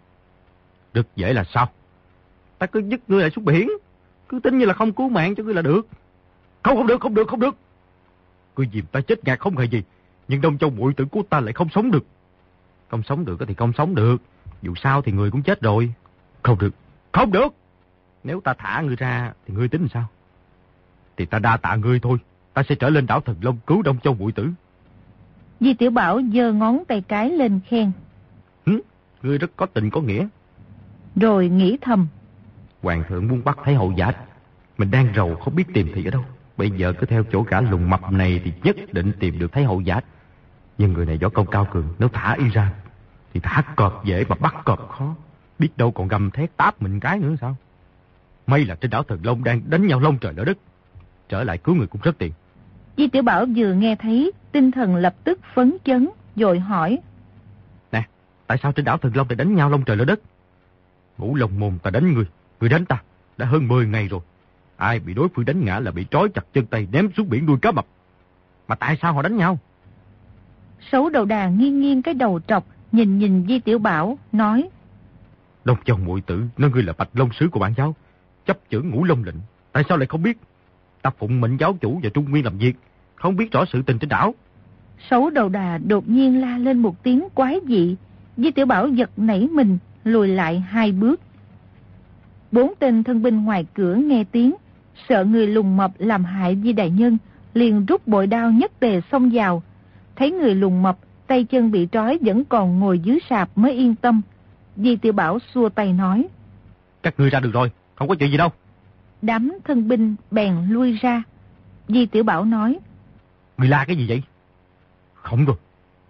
Rất dễ là sao? Ta cứ dứt ngươi lại xuống biển. Cứ tính như là không cứu mạng cho ngươi là được. Không, không được, không được, không được. Ngươi dìm ta chết ngạt không hề gì. Nhưng Đông Châu muội tử của ta lại không sống được. Không sống được thì không sống được. Dù sao thì người cũng chết rồi. Không được, không được. Nếu ta thả ngươi ra thì ngươi tính sao? Thì ta đa tạ ngươi thôi. Ta sẽ trở lên đảo Thần Long cứu Đông Châu muội tử. Di Tiểu Bảo giơ ngón tay cái lên khen. Hứ, ngươi rất có tình có nghĩa. Rồi nghĩ thầm. Hoàng thượng muốn bắt Thái hậu giả. Mình đang rầu không biết tìm thị ở đâu. Bây giờ cứ theo chỗ gã lùng mập này thì nhất định tìm được Thái hậu giả. Nhưng người này võ công cao cường, nếu thả y ra thì thả cọp dễ mà bắt cọp khó. Biết đâu còn gầm thét táp mình cái nữa sao? May là trên đảo Thần Long đang đánh nhau lông trời lỡ đất. Trở lại cứu người cũng rất tiền. Di Tiểu Bảo vừa nghe thấy, tinh thần lập tức phấn chấn, rồi hỏi. Nè, tại sao trên đảo Thần Long lại đánh nhau lông trời lỡ đất? Ngũ lồng mồm ta đánh người, người đánh ta, đã hơn 10 ngày rồi. Ai bị đối phương đánh ngã là bị trói chặt chân tay ném xuống biển nuôi cá mập. Mà tại sao họ đánh nhau? Xấu đầu đà nghiêng nghiêng cái đầu trọc, nhìn nhìn Di Tiểu Bảo, nói. Đông chồng muội tử, nó ngươi là bạch long sứ của bản giáo, chấp chưởng ngũ long lệnh. Tại sao lại không biết? Ta phụng mệnh giáo chủ và Trung Nguyên làm việc, không biết rõ sự tình trên đảo. Xấu đầu đà đột nhiên la lên một tiếng quái dị. Di Tiểu Bảo giật nảy mình, lùi lại hai bước. Bốn tên thân binh ngoài cửa nghe tiếng, sợ người lùng mập làm hại Di Đại Nhân, liền rút bội đao nhất tề xông vào. Thấy người lùng mập, tay chân bị trói vẫn còn ngồi dưới sạp mới yên tâm. Di Tiểu Bảo xua tay nói. Các ngươi ra được rồi, không có chuyện gì đâu. Đám thân binh bèn lui ra. Di Tiểu Bảo nói. Ngươi la cái gì vậy? Không rồi,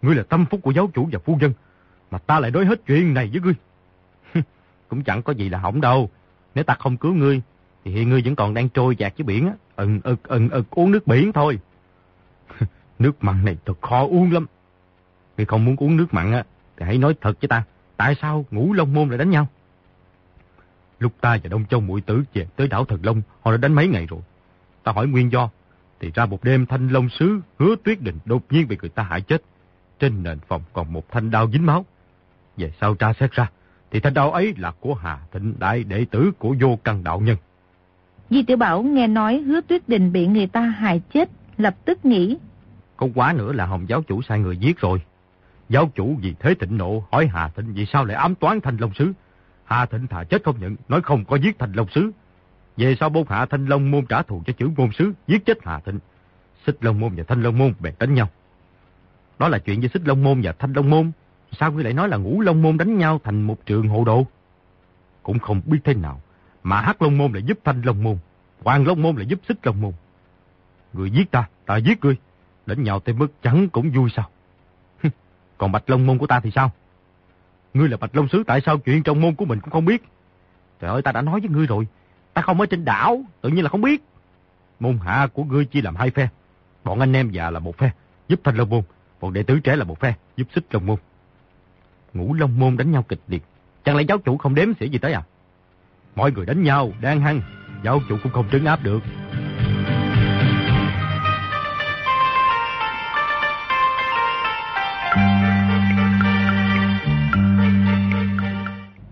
ngươi là tâm phúc của giáo chủ và phu nhân, mà ta lại nói hết chuyện này với ngươi. Cũng chẳng có gì là hỏng đâu. Nếu ta không cứu ngươi, thì hiện ngươi vẫn còn đang trôi dạt dưới biển á. Ừng ực ừng ực uống nước biển thôi. nước mặn này thật khó uống lắm. Ngươi không muốn uống nước mặn á, thì hãy nói thật với ta. Tại sao ngũ long môn lại đánh nhau? Lúc ta và Đông Châu muội tử về tới đảo Thần Long, họ đã đánh mấy ngày rồi. Ta hỏi nguyên do, thì ra một đêm thanh long sứ hứa tuyết định đột nhiên bị người ta hại chết. Trên nền phòng còn một thanh đao dính máu. Về sau tra xét ra, thì thanh đao ấy là của Hà Thịnh Đại đệ tử của vô căn đạo nhân. Di Tiểu Bảo nghe nói hứa tuyết đình bị người ta hại chết, lập tức nghĩ. Có quá nữa là Hồng giáo chủ sai người giết rồi. Giáo chủ vì thế thịnh nộ hỏi Hà Thịnh vì sao lại ám toán thanh long sứ. Hà Thịnh thà chết không nhận, nói không có giết thành Long Sứ. Về sau bôn hạ Thanh Long Môn trả thù cho chữ Môn Sứ, giết chết Hà Thịnh. Xích Long Môn và Thanh Long Môn bèn đánh nhau. Đó là chuyện với Xích Long Môn và Thanh Long Môn. Sao ngươi lại nói là ngũ Long Môn đánh nhau thành một trường hộ độ? Cũng không biết thế nào. Mà Hắc Long Môn lại giúp Thanh Long Môn. Hoàng Long Môn lại giúp Xích Long Môn. Người giết ta, ta giết ngươi. Đánh nhau tới mức chẳng cũng vui sao. Còn Bạch Long Môn của ta thì sao? Ngươi là Bạch Long Sứ tại sao chuyện trong môn của mình cũng không biết? Trời ơi ta đã nói với ngươi rồi. Ta không ở trên đảo, tự nhiên là không biết. Môn hạ của ngươi chia làm hai phe. Bọn anh em già là một phe, giúp Thanh Long Môn. Bọn đệ tử trẻ là một phe, giúp Xích Long Môn. Ngũ Long Môn đánh nhau kịch liệt. Chẳng lẽ giáo chủ không đếm xỉa gì tới à? Mọi người đánh nhau, đang hăng. Giáo chủ cũng không trấn áp được.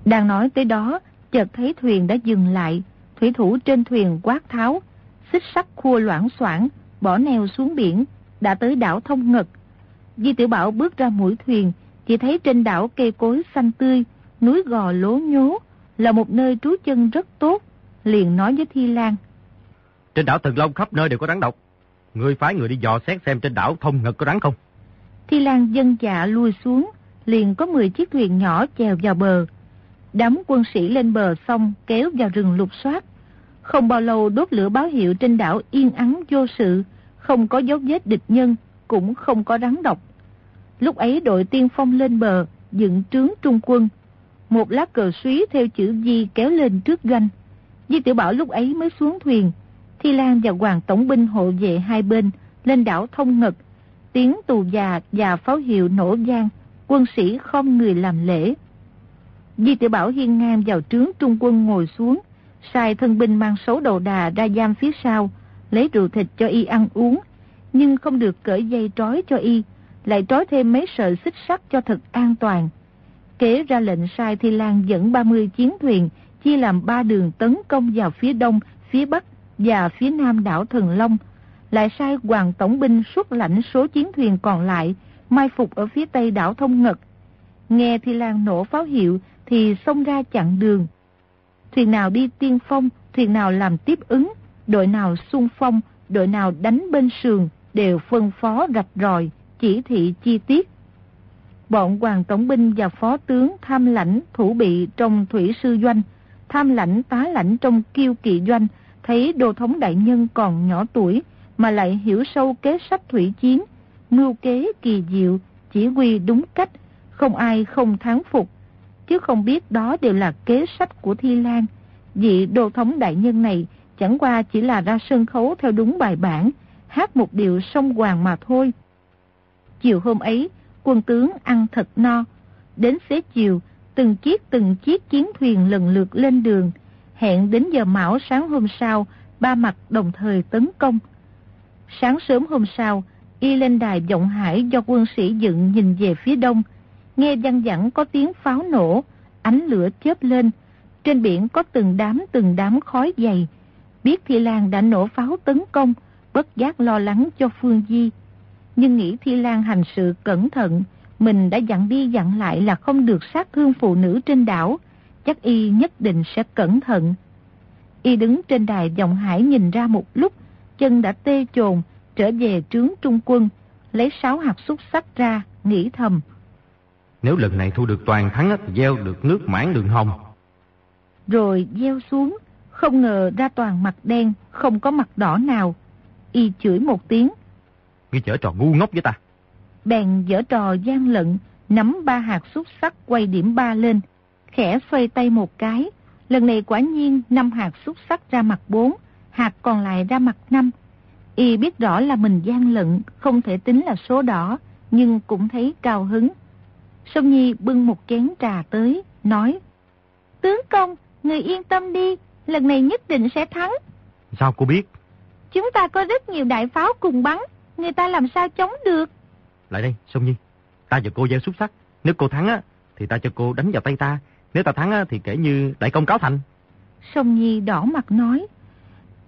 Đang nói tới đó, chợt thấy thuyền đã dừng lại. Thủy thủ trên thuyền quát tháo, xích sắt khua loãng xoảng, bỏ neo xuống biển, đã tới đảo Thông Ngật. Di Tiểu Bảo bước ra mũi thuyền, chỉ thấy trên đảo cây cối xanh tươi, núi gò lố nhố, là một nơi trú chân rất tốt, liền nói với Thi Lan. Trên đảo Thần Long khắp nơi đều có rắn độc. Người phái người đi dò xét xem trên đảo Thông Ngật có rắn không? Thi Lan dân dạ lui xuống, liền có 10 chiếc thuyền nhỏ chèo vào bờ. Đám quân sĩ lên bờ xong kéo vào rừng lục soát. Không bao lâu đốt lửa báo hiệu trên đảo yên ắng vô sự, không có dấu vết địch nhân, cũng không có rắn độc. Lúc ấy đội tiên phong lên bờ, dựng trướng trung quân. Một lá cờ suý theo chữ Di kéo lên trước ganh. Di Tiểu Bảo lúc ấy mới xuống thuyền. Thi Lan và Hoàng Tổng binh hộ vệ hai bên, lên đảo Thông Ngật. Tiếng tù già và pháo hiệu nổ gian, quân sĩ không người làm lễ. Di Tiểu Bảo hiên ngang vào trướng trung quân ngồi xuống, sai thân binh mang số đầu đà ra giam phía sau, lấy rượu thịt cho y ăn uống, nhưng không được cởi dây trói cho y, lại trói thêm mấy sợi xích sắt cho thật an toàn. Kế ra lệnh sai Thi Lan dẫn 30 chiến thuyền, chia làm ba đường tấn công vào phía đông, phía bắc và phía nam đảo Thần Long, lại sai Hoàng Tổng binh xuất lãnh số chiến thuyền còn lại, mai phục ở phía tây đảo Thông Ngật. Nghe Thi Lan nổ pháo hiệu thì xông ra chặn đường. Thuyền nào đi tiên phong, thuyền nào làm tiếp ứng, đội nào xung phong, đội nào đánh bên sườn đều phân phó rạch ròi, chỉ thị chi tiết. Bọn hoàng tổng binh và phó tướng tham lãnh thủ bị trong thủy sư doanh, tham lãnh tá lãnh trong kiêu kỵ doanh, thấy đô thống đại nhân còn nhỏ tuổi mà lại hiểu sâu kế sách thủy chiến, mưu kế kỳ diệu, chỉ huy đúng cách, không ai không thắng phục, chứ không biết đó đều là kế sách của Thi Lan. Vị đô thống đại nhân này chẳng qua chỉ là ra sân khấu theo đúng bài bản, hát một điệu sông hoàng mà thôi. Chiều hôm ấy, quân tướng ăn thật no. Đến xế chiều, từng chiếc từng chiếc chiến thuyền lần lượt lên đường. Hẹn đến giờ mão sáng hôm sau, ba mặt đồng thời tấn công. Sáng sớm hôm sau, y lên đài vọng hải do quân sĩ dựng nhìn về phía đông. Nghe văng vẳng có tiếng pháo nổ, ánh lửa chớp lên. Trên biển có từng đám từng đám khói dày. Biết Thi Lan đã nổ pháo tấn công, bất giác lo lắng cho Phương Di. Nhưng nghĩ Thi Lan hành sự cẩn thận, mình đã dặn đi dặn lại là không được sát thương phụ nữ trên đảo, chắc y nhất định sẽ cẩn thận. Y đứng trên đài dòng hải nhìn ra một lúc, chân đã tê chồn, trở về trướng trung quân, lấy sáu hạt xúc sắc ra, nghĩ thầm. Nếu lần này thu được toàn thắng gieo được nước mãn đường hồng. Rồi gieo xuống, không ngờ ra toàn mặt đen, không có mặt đỏ nào. Y chửi một tiếng. Ngươi chở trò ngu ngốc với ta. Bèn dở trò gian lận, nắm ba hạt xúc sắc quay điểm ba lên, khẽ xoay tay một cái. Lần này quả nhiên năm hạt xúc sắc ra mặt bốn, hạt còn lại ra mặt năm. Y biết rõ là mình gian lận, không thể tính là số đỏ, nhưng cũng thấy cao hứng. Sông Nhi bưng một chén trà tới, nói Tướng công, người yên tâm đi, lần này nhất định sẽ thắng. Sao cô biết? Chúng ta có rất nhiều đại pháo cùng bắn, người ta làm sao chống được. Lại đây, Sông Nhi, ta và cô gieo xúc sắc. Nếu cô thắng á, thì ta cho cô đánh vào tay ta. Nếu ta thắng á, thì kể như đại công cáo thành. Sông Nhi đỏ mặt nói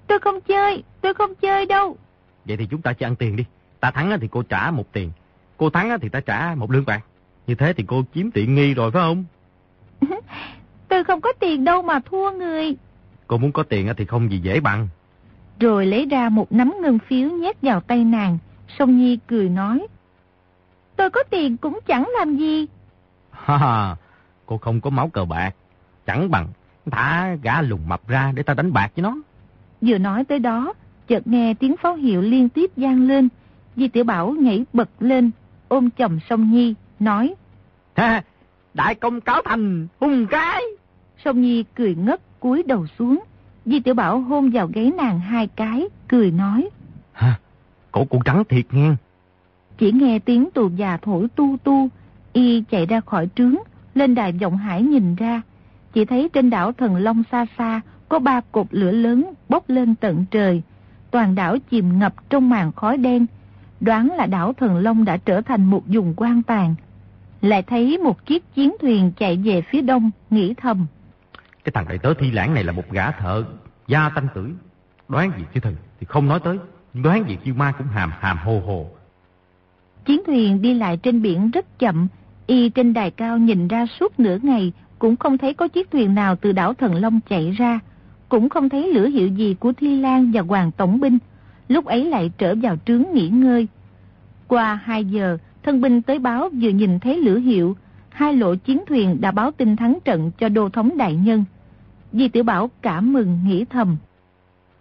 Tôi không chơi, tôi không chơi đâu. Vậy thì chúng ta chỉ ăn tiền đi. Ta thắng á, thì cô trả một tiền. Cô thắng á, thì ta trả một lương bạc. Như thế thì cô chiếm tiện nghi rồi phải không? Tôi không có tiền đâu mà thua người. Cô muốn có tiền thì không gì dễ bằng. Rồi lấy ra một nắm ngân phiếu nhét vào tay nàng. Song Nhi cười nói. Tôi có tiền cũng chẳng làm gì. Ha ha, cô không có máu cờ bạc. Chẳng bằng thả gã lùng mập ra để ta đánh bạc với nó. Vừa nói tới đó, chợt nghe tiếng pháo hiệu liên tiếp gian lên. Di Tiểu Bảo nhảy bật lên, ôm chồng Song Nhi, nói. Ha, đại công cáo thành, hung cái. Song Nhi cười ngất, cúi đầu xuống. Di Tiểu Bảo hôn vào gáy nàng hai cái, cười nói. Hả, cổ cụ trắng thiệt nghe. Chỉ nghe tiếng tù già thổi tu tu, y chạy ra khỏi trướng, lên đài vọng hải nhìn ra. Chỉ thấy trên đảo Thần Long xa xa, có ba cột lửa lớn bốc lên tận trời. Toàn đảo chìm ngập trong màn khói đen. Đoán là đảo Thần Long đã trở thành một vùng quan tàn. Lại thấy một chiếc chiến thuyền chạy về phía đông, nghĩ thầm. Cái thằng đại tớ thi lãng này là một gã thợ, gia tanh tử. Đoán gì chứ thần thì không nói tới, đoán gì chiêu ma cũng hàm hàm hồ hồ. Chiến thuyền đi lại trên biển rất chậm, y trên đài cao nhìn ra suốt nửa ngày cũng không thấy có chiếc thuyền nào từ đảo Thần Long chạy ra, cũng không thấy lửa hiệu gì của Thi Lan và Hoàng Tổng binh, lúc ấy lại trở vào trướng nghỉ ngơi. Qua 2 giờ, thân binh tới báo vừa nhìn thấy lửa hiệu, hai lộ chiến thuyền đã báo tin thắng trận cho đô thống đại nhân. Di Tiểu Bảo cảm mừng nghĩ thầm.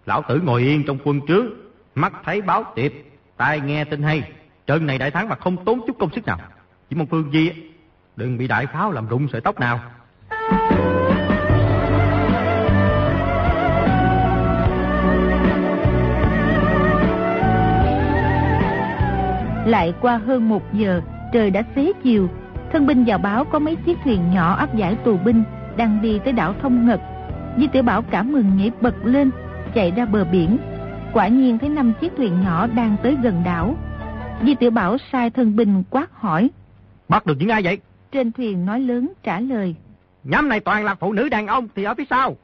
Lão tử ngồi yên trong quân trướng, mắt thấy báo tiệp, tai nghe tin hay, trận này đại thắng mà không tốn chút công sức nào. Chỉ mong Phương Di đừng bị đại pháo làm rụng sợi tóc nào. Lại qua hơn một giờ, trời đã xế chiều. Thân binh vào báo có mấy chiếc thuyền nhỏ áp giải tù binh đang đi tới đảo Thông Ngật. Di Tiểu Bảo cảm mừng nhảy bật lên, chạy ra bờ biển. Quả nhiên thấy năm chiếc thuyền nhỏ đang tới gần đảo. Di Tiểu Bảo sai thân binh quát hỏi. Bắt được những ai vậy? Trên thuyền nói lớn trả lời. Nhóm này toàn là phụ nữ đàn ông thì ở phía sau.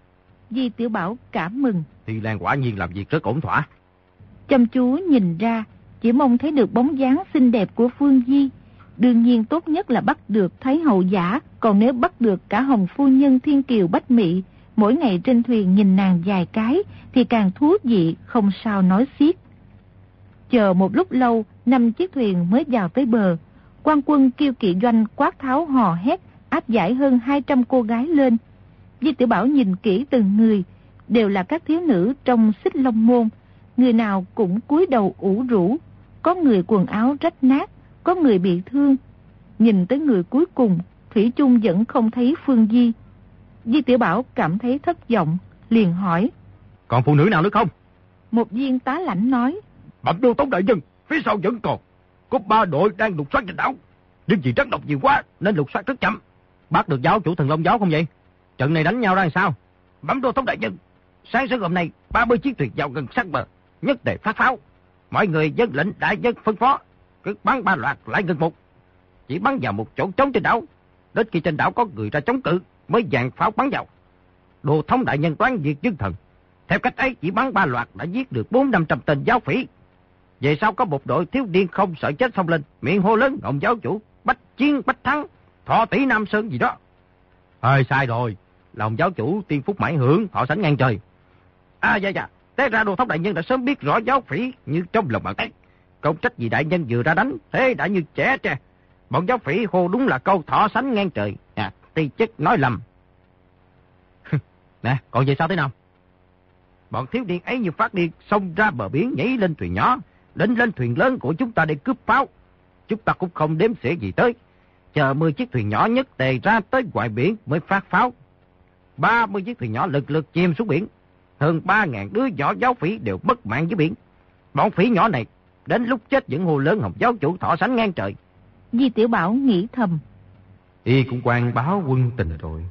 Di Tiểu Bảo cảm mừng. Thì Lan quả nhiên làm việc rất ổn thỏa. Chăm chú nhìn ra, chỉ mong thấy được bóng dáng xinh đẹp của Phương Di. Đương nhiên tốt nhất là bắt được Thái Hậu giả, còn nếu bắt được cả Hồng Phu Nhân Thiên Kiều Bách mỹ, mỗi ngày trên thuyền nhìn nàng dài cái, thì càng thú vị, không sao nói xiết. Chờ một lúc lâu, năm chiếc thuyền mới vào tới bờ. quan quân kêu kỵ doanh quát tháo hò hét, áp giải hơn 200 cô gái lên. Di Tiểu Bảo nhìn kỹ từng người, đều là các thiếu nữ trong xích long môn. Người nào cũng cúi đầu ủ rũ, có người quần áo rách nát, có người bị thương. Nhìn tới người cuối cùng, Thủy chung vẫn không thấy Phương Di. Di Tiểu Bảo cảm thấy thất vọng, liền hỏi. Còn phụ nữ nào nữa không? Một viên tá lãnh nói. Bẩm đô tống đại nhân, phía sau vẫn còn. Có ba đội đang lục soát trên đảo. Nhưng vì rắn độc nhiều quá nên lục soát rất chậm. Bắt được giáo chủ thần Long giáo không vậy? Trận này đánh nhau ra làm sao? Bẩm đô tống đại nhân, sáng sớm hôm nay 30 chiếc thuyền vào gần sát bờ, nhất để phát pháo. Mọi người dân lệnh đại dân phân phó, cứ bắn ba loạt lại ngực một. Chỉ bắn vào một chỗ trống trên đảo. Đến khi trên đảo có người ra chống cự, mới dàn pháo bắn vào. Đồ thống đại nhân toán diệt dân thần. Theo cách ấy chỉ bắn ba loạt đã giết được bốn năm trăm tên giáo phỉ. Về sau có một đội thiếu điên không sợ chết xông lên, miệng hô lớn ngọng giáo chủ, bách chiến bách thắng, thọ tỷ Nam Sơn gì đó. Hơi sai rồi, lòng giáo chủ tiên phúc mãi hưởng, họ sánh ngang trời. À dạ dạ, té ra đồ thống đại nhân đã sớm biết rõ giáo phỉ như trong lòng bàn tay. Công trách gì đại nhân vừa ra đánh, thế đã như trẻ tre. Bọn giáo phỉ hô đúng là câu thỏ sánh ngang trời. À, ti chức nói lầm. nè, còn về sao thế nào? Bọn thiếu niên ấy như phát điên xông ra bờ biển nhảy lên thuyền nhỏ, đến lên thuyền lớn của chúng ta để cướp pháo. Chúng ta cũng không đếm xỉa gì tới. Chờ 10 chiếc thuyền nhỏ nhất tề ra tới ngoài biển mới phát pháo. 30 chiếc thuyền nhỏ lực lực chìm xuống biển. Hơn 3.000 đứa nhỏ giáo phỉ đều bất mạng dưới biển. Bọn phỉ nhỏ này đến lúc chết vẫn hồ lớn hồng giáo chủ thọ sánh ngang trời. Di Tiểu Bảo nghĩ thầm. Y cũng quan báo quân tình rồi.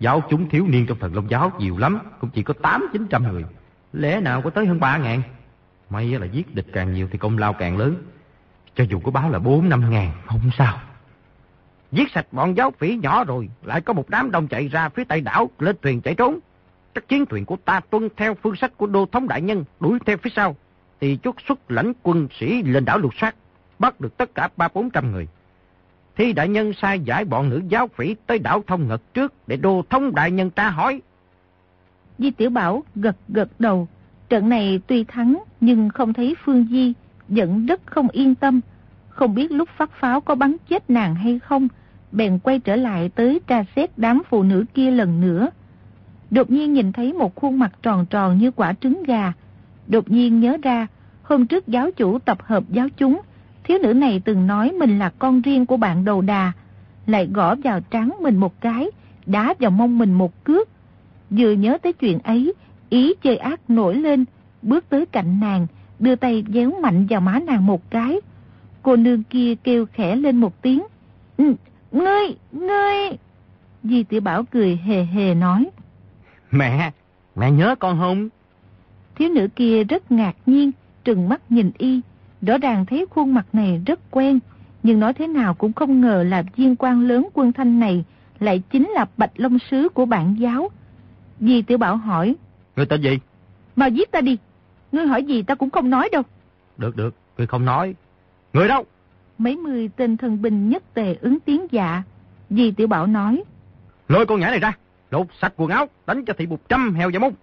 Giáo chúng thiếu niên trong thần Long giáo nhiều lắm, cũng chỉ có 8-900 người. Lẽ nào có tới hơn 3 ngàn? May là giết địch càng nhiều thì công lao càng lớn. Cho dù có báo là 4-5 ngàn, không sao. Giết sạch bọn giáo phỉ nhỏ rồi, lại có một đám đông chạy ra phía tây đảo, lên thuyền chạy trốn. Các chiến thuyền của ta tuân theo phương sách của đô thống đại nhân, đuổi theo phía sau. Thì chút xuất lãnh quân sĩ lên đảo lục soát, bắt được tất cả ba bốn trăm người. Thi đại nhân sai giải bọn nữ giáo phỉ tới đảo thông ngật trước để đô thông đại nhân ta hỏi. Di Tiểu Bảo gật gật đầu. Trận này tuy thắng nhưng không thấy Phương Di, vẫn rất không yên tâm. Không biết lúc phát pháo có bắn chết nàng hay không, bèn quay trở lại tới tra xét đám phụ nữ kia lần nữa. Đột nhiên nhìn thấy một khuôn mặt tròn tròn như quả trứng gà. Đột nhiên nhớ ra, hôm trước giáo chủ tập hợp giáo chúng, thiếu nữ này từng nói mình là con riêng của bạn đầu đà, lại gõ vào trán mình một cái, đá vào mông mình một cước. Vừa nhớ tới chuyện ấy, ý chơi ác nổi lên, bước tới cạnh nàng, đưa tay déo mạnh vào má nàng một cái. Cô nương kia kêu khẽ lên một tiếng. Ừ, ngươi, ngươi... Di tiểu Bảo cười hề hề nói. Mẹ, mẹ nhớ con không? Thiếu nữ kia rất ngạc nhiên, trừng mắt nhìn y. Rõ ràng thấy khuôn mặt này rất quen, nhưng nói thế nào cũng không ngờ là viên quan lớn quân thanh này lại chính là bạch long sứ của bản giáo. Di tiểu Bảo hỏi. Ngươi tên gì? Mà giết ta đi. Ngươi hỏi gì ta cũng không nói đâu. Được được, ngươi không nói. Người đâu? Mấy mươi tên thần binh nhất tề ứng tiếng dạ. Di tiểu Bảo nói. Lôi con nhã này ra, lột sạch quần áo, đánh cho thị một trăm heo và mông.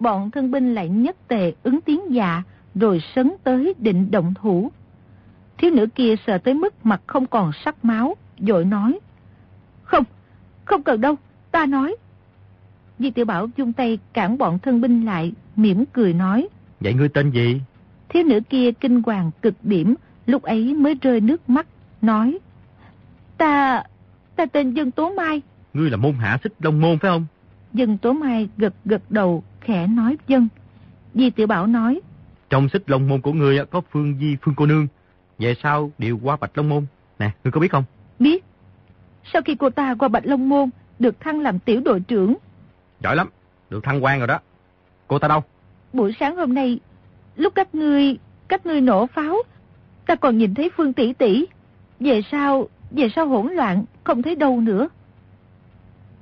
Bọn thân binh lại nhất tề ứng tiếng dạ, rồi sấn tới định động thủ. Thiếu nữ kia sợ tới mức mặt không còn sắc máu, dội nói. Không, không cần đâu, ta nói. Di tiểu Bảo chung tay cản bọn thân binh lại, mỉm cười nói. Vậy ngươi tên gì? Thiếu nữ kia kinh hoàng cực điểm, lúc ấy mới rơi nước mắt, nói. Ta, ta tên Dân Tố Mai. Ngươi là môn hạ xích đông môn phải không? Dân Tố Mai gật gật đầu, khẽ nói dân. Di tiểu Bảo nói. Trong xích long môn của ngươi có Phương Di Phương cô nương. Về sau điều qua Bạch Long Môn. Nè, ngươi có biết không? Biết. Sau khi cô ta qua Bạch Long Môn, được thăng làm tiểu đội trưởng. Giỏi lắm, được thăng quan rồi đó. Cô ta đâu? Buổi sáng hôm nay, lúc các ngươi, các ngươi nổ pháo, ta còn nhìn thấy Phương tỷ tỷ. Về sau, về sau hỗn loạn, không thấy đâu nữa.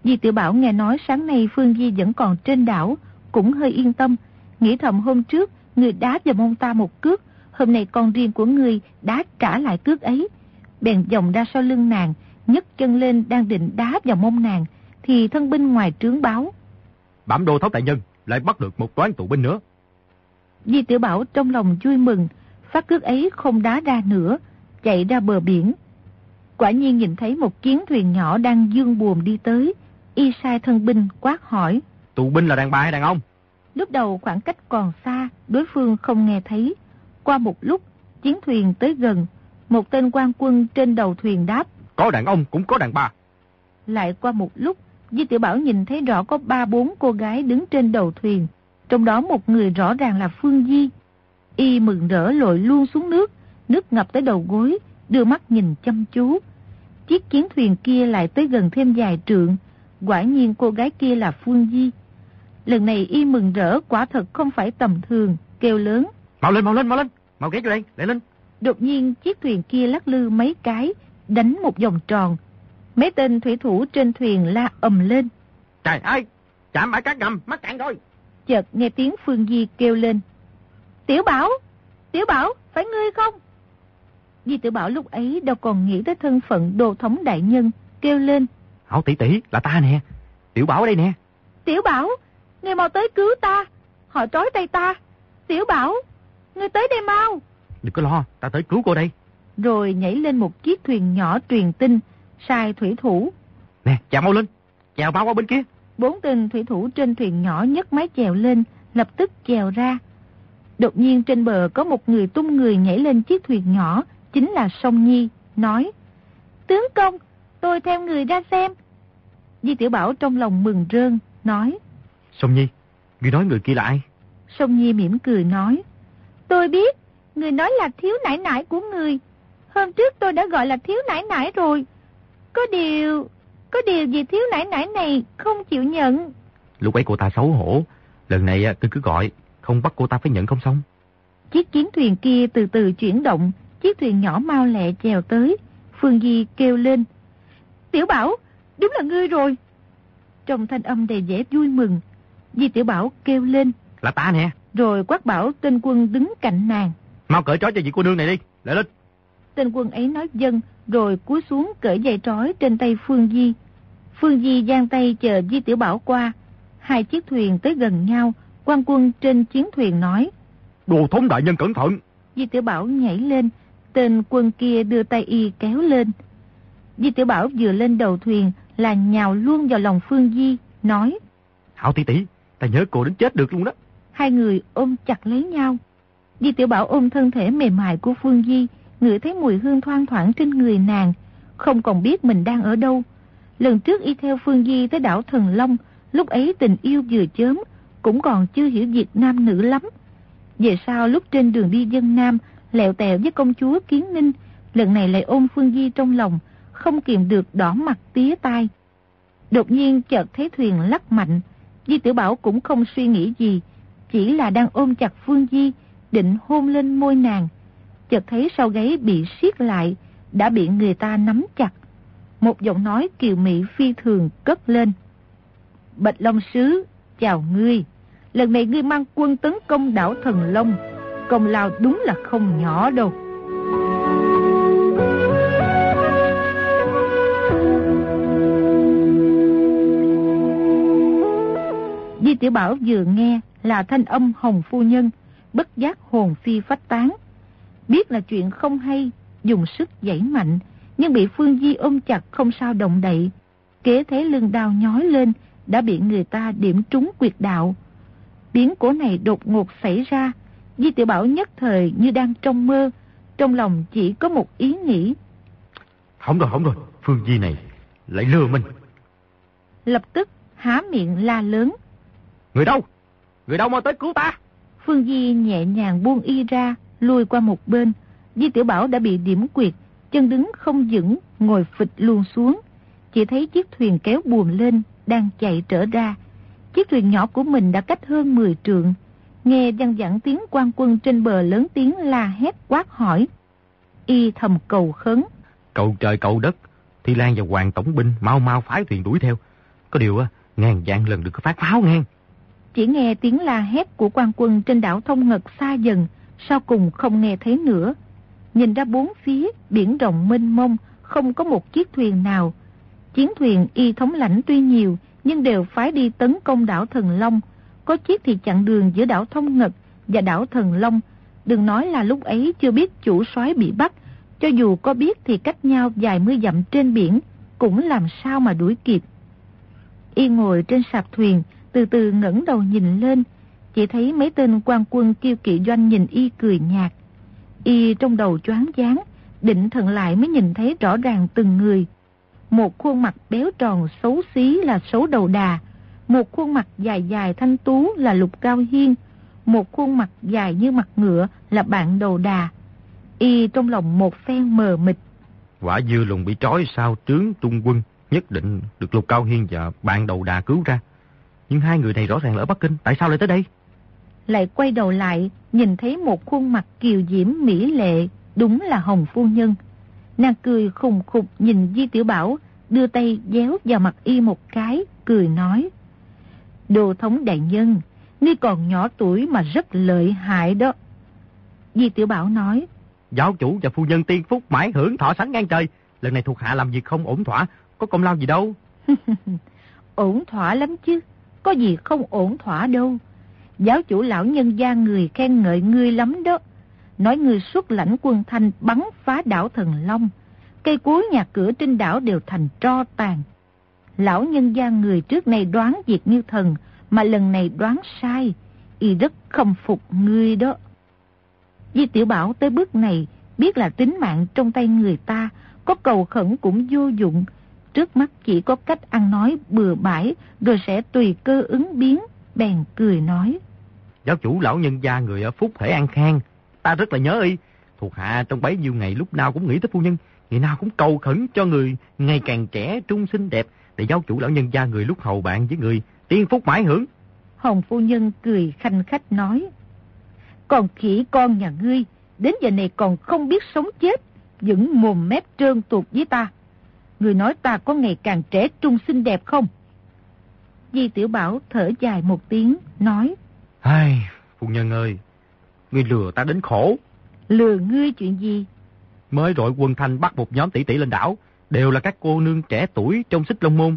Di tiểu Bảo nghe nói sáng nay Phương Di vẫn còn trên đảo, cũng hơi yên tâm. Nghĩ thầm hôm trước, người đá vào mông ta một cước, hôm nay con riêng của người đá trả lại cước ấy. Bèn vòng ra sau lưng nàng, nhấc chân lên đang định đá vào mông nàng, thì thân binh ngoài trướng báo. Bảm đô thấu đại nhân, lại bắt được một toán tù binh nữa. Di tiểu Bảo trong lòng vui mừng, phát cước ấy không đá ra nữa, chạy ra bờ biển. Quả nhiên nhìn thấy một chiến thuyền nhỏ đang dương buồm đi tới, y sai thân binh quát hỏi. Tù binh là đàn bà hay đàn ông? Lúc đầu khoảng cách còn xa, đối phương không nghe thấy. Qua một lúc, chiến thuyền tới gần, một tên quan quân trên đầu thuyền đáp. Có đàn ông cũng có đàn bà. Lại qua một lúc, Di Tiểu Bảo nhìn thấy rõ có ba bốn cô gái đứng trên đầu thuyền. Trong đó một người rõ ràng là Phương Di. Y mừng rỡ lội luôn xuống nước, nước ngập tới đầu gối, đưa mắt nhìn chăm chú. Chiếc chiến thuyền kia lại tới gần thêm vài trượng, quả nhiên cô gái kia là Phương Di. Lần này y mừng rỡ quả thật không phải tầm thường, kêu lớn. Mau lên, mau lên, mau lên, mau ghé vô đây, để lên. Đột nhiên chiếc thuyền kia lắc lư mấy cái, đánh một vòng tròn. Mấy tên thủy thủ trên thuyền la ầm lên. Trời ơi, chạm bãi cát ngầm, mắc cạn rồi. Chợt nghe tiếng Phương Di kêu lên. Tiểu Bảo, Tiểu Bảo, phải ngươi không? Di Tiểu Bảo lúc ấy đâu còn nghĩ tới thân phận đồ thống đại nhân, kêu lên. Hảo tỷ tỷ, là ta nè. Tiểu Bảo ở đây nè. Tiểu Bảo, ngươi mau tới cứu ta. Họ trói tay ta. Tiểu Bảo, ngươi tới đây mau. Đừng có lo, ta tới cứu cô đây. Rồi nhảy lên một chiếc thuyền nhỏ truyền tin, sai thủy thủ. Nè, chào mau lên, chèo bao qua bên kia. Bốn tên thủy thủ trên thuyền nhỏ nhấc mái chèo lên, lập tức chèo ra. Đột nhiên trên bờ có một người tung người nhảy lên chiếc thuyền nhỏ, chính là Song Nhi, nói. Tướng công, tôi theo người ra xem. Di Tiểu Bảo trong lòng mừng rơn, nói. Song Nhi, người nói người kia là ai? Song Nhi mỉm cười nói. Tôi biết, người nói là thiếu nải nải của người. Hôm trước tôi đã gọi là thiếu nải nải rồi. Có điều, có điều gì thiếu nải nải này không chịu nhận. Lúc ấy cô ta xấu hổ, lần này cứ cứ gọi, không bắt cô ta phải nhận không xong. Chiếc chiến thuyền kia từ từ chuyển động, chiếc thuyền nhỏ mau lẹ chèo tới. Phương Di kêu lên. Tiểu Bảo, đúng là ngươi rồi. Trong thanh âm đầy vẻ vui mừng, Di Tiểu Bảo kêu lên. Là ta nè. Rồi quát bảo tên quân đứng cạnh nàng. Mau cởi trói cho vị cô nương này đi, lại lên. Tên quân ấy nói dân, rồi cúi xuống cởi dây trói trên tay Phương Di. Phương Di giang tay chờ Di Tiểu Bảo qua. Hai chiếc thuyền tới gần nhau, quan quân trên chiến thuyền nói. Đồ thống đại nhân cẩn thận. Di Tiểu Bảo nhảy lên, tên quân kia đưa tay y kéo lên. Di Tiểu Bảo vừa lên đầu thuyền là nhào luôn vào lòng Phương Di, nói. Hảo tỷ tỷ, ta nhớ cô đến chết được luôn đó. Hai người ôm chặt lấy nhau. Di Tiểu Bảo ôm thân thể mềm mại của Phương Di, ngửi thấy mùi hương thoang thoảng trên người nàng, không còn biết mình đang ở đâu. Lần trước y theo Phương Di tới đảo Thần Long, lúc ấy tình yêu vừa chớm, cũng còn chưa hiểu việc nam nữ lắm. Về sau lúc trên đường đi dân Nam, lẹo tẹo với công chúa Kiến Ninh, lần này lại ôm Phương Di trong lòng, không kiềm được đỏ mặt tía tai. Đột nhiên chợt thấy thuyền lắc mạnh, Di Tiểu Bảo cũng không suy nghĩ gì, chỉ là đang ôm chặt Phương Di, định hôn lên môi nàng. Chợt thấy sau gáy bị siết lại, đã bị người ta nắm chặt. Một giọng nói kiều mị phi thường cất lên. Bạch Long Sứ, chào ngươi. Lần này ngươi mang quân tấn công đảo Thần Long. Công lao đúng là không nhỏ đâu. Tiểu Bảo vừa nghe là thanh âm Hồng Phu Nhân, bất giác hồn phi phách tán. Biết là chuyện không hay, dùng sức giãy mạnh, nhưng bị Phương Di ôm chặt không sao động đậy. Kế thế lưng đau nhói lên, đã bị người ta điểm trúng quyệt đạo. Biến cố này đột ngột xảy ra, Di Tiểu Bảo nhất thời như đang trong mơ, trong lòng chỉ có một ý nghĩ. Không rồi, không rồi, Phương Di này lại lừa mình. Lập tức há miệng la lớn. Người đâu? Người đâu mau tới cứu ta? Phương Di nhẹ nhàng buông y ra, lùi qua một bên. Di Tiểu Bảo đã bị điểm quyệt, chân đứng không vững, ngồi phịch luôn xuống. Chỉ thấy chiếc thuyền kéo buồm lên, đang chạy trở ra. Chiếc thuyền nhỏ của mình đã cách hơn 10 trượng. Nghe văng vẳng tiếng quan quân trên bờ lớn tiếng la hét quát hỏi. Y thầm cầu khấn. Cầu trời cầu đất, Thi Lan và Hoàng Tổng binh mau mau phái thuyền đuổi theo. Có điều, ngàn dạng lần được có phát pháo ngang. Chỉ nghe tiếng la hét của quan quân trên đảo Thông Ngật xa dần, sau cùng không nghe thấy nữa. Nhìn ra bốn phía, biển rộng mênh mông, không có một chiếc thuyền nào. Chiến thuyền y thống lãnh tuy nhiều, nhưng đều phái đi tấn công đảo Thần Long. Có chiếc thì chặn đường giữa đảo Thông Ngật và đảo Thần Long. Đừng nói là lúc ấy chưa biết chủ soái bị bắt, cho dù có biết thì cách nhau vài mươi dặm trên biển, cũng làm sao mà đuổi kịp. Y ngồi trên sạp thuyền, từ từ ngẩng đầu nhìn lên, chỉ thấy mấy tên quan quân kiêu kỵ doanh nhìn y cười nhạt. Y trong đầu choáng váng, định thần lại mới nhìn thấy rõ ràng từng người. Một khuôn mặt béo tròn xấu xí là xấu đầu đà, một khuôn mặt dài dài thanh tú là lục cao hiên, một khuôn mặt dài như mặt ngựa là bạn đầu đà. Y trong lòng một phen mờ mịt. Quả dư lùng bị trói sao trướng trung quân, nhất định được lục cao hiên và bạn đầu đà cứu ra. Nhưng hai người này rõ ràng là ở Bắc Kinh, tại sao lại tới đây? Lại quay đầu lại, nhìn thấy một khuôn mặt kiều diễm mỹ lệ, đúng là Hồng Phu Nhân. Nàng cười khùng khục nhìn Di Tiểu Bảo, đưa tay déo vào mặt y một cái, cười nói. Đồ thống đại nhân, ngươi còn nhỏ tuổi mà rất lợi hại đó. Di Tiểu Bảo nói. Giáo chủ và phu nhân tiên phúc mãi hưởng thọ sánh ngang trời. Lần này thuộc hạ làm việc không ổn thỏa, có công lao gì đâu. ổn thỏa lắm chứ, có gì không ổn thỏa đâu. Giáo chủ lão nhân gia người khen ngợi ngươi lắm đó. Nói ngươi xuất lãnh quân thanh bắn phá đảo Thần Long. Cây cối nhà cửa trên đảo đều thành tro tàn. Lão nhân gia người trước này đoán việc như thần, mà lần này đoán sai. Y rất không phục ngươi đó. Di Tiểu Bảo tới bước này, biết là tính mạng trong tay người ta, có cầu khẩn cũng vô dụng. Trước mắt chỉ có cách ăn nói bừa bãi, rồi sẽ tùy cơ ứng biến, bèn cười nói. Giáo chủ lão nhân gia người ở Phúc Thể An Khang, ta rất là nhớ y. Thuộc hạ trong bấy nhiêu ngày lúc nào cũng nghĩ tới phu nhân, ngày nào cũng cầu khẩn cho người ngày càng trẻ trung xinh đẹp, để giáo chủ lão nhân gia người lúc hầu bạn với người tiên phúc mãi hưởng. Hồng phu nhân cười khanh khách nói. Còn khỉ con nhà ngươi, đến giờ này còn không biết sống chết, vẫn mồm mép trơn tuột với ta. Người nói ta có ngày càng trẻ trung xinh đẹp không? Di Tiểu Bảo thở dài một tiếng, nói. Ai, phu nhân ơi, ngươi lừa ta đến khổ. Lừa ngươi chuyện gì? Mới rồi quân thanh bắt một nhóm tỷ tỷ lên đảo, đều là các cô nương trẻ tuổi trong xích long môn.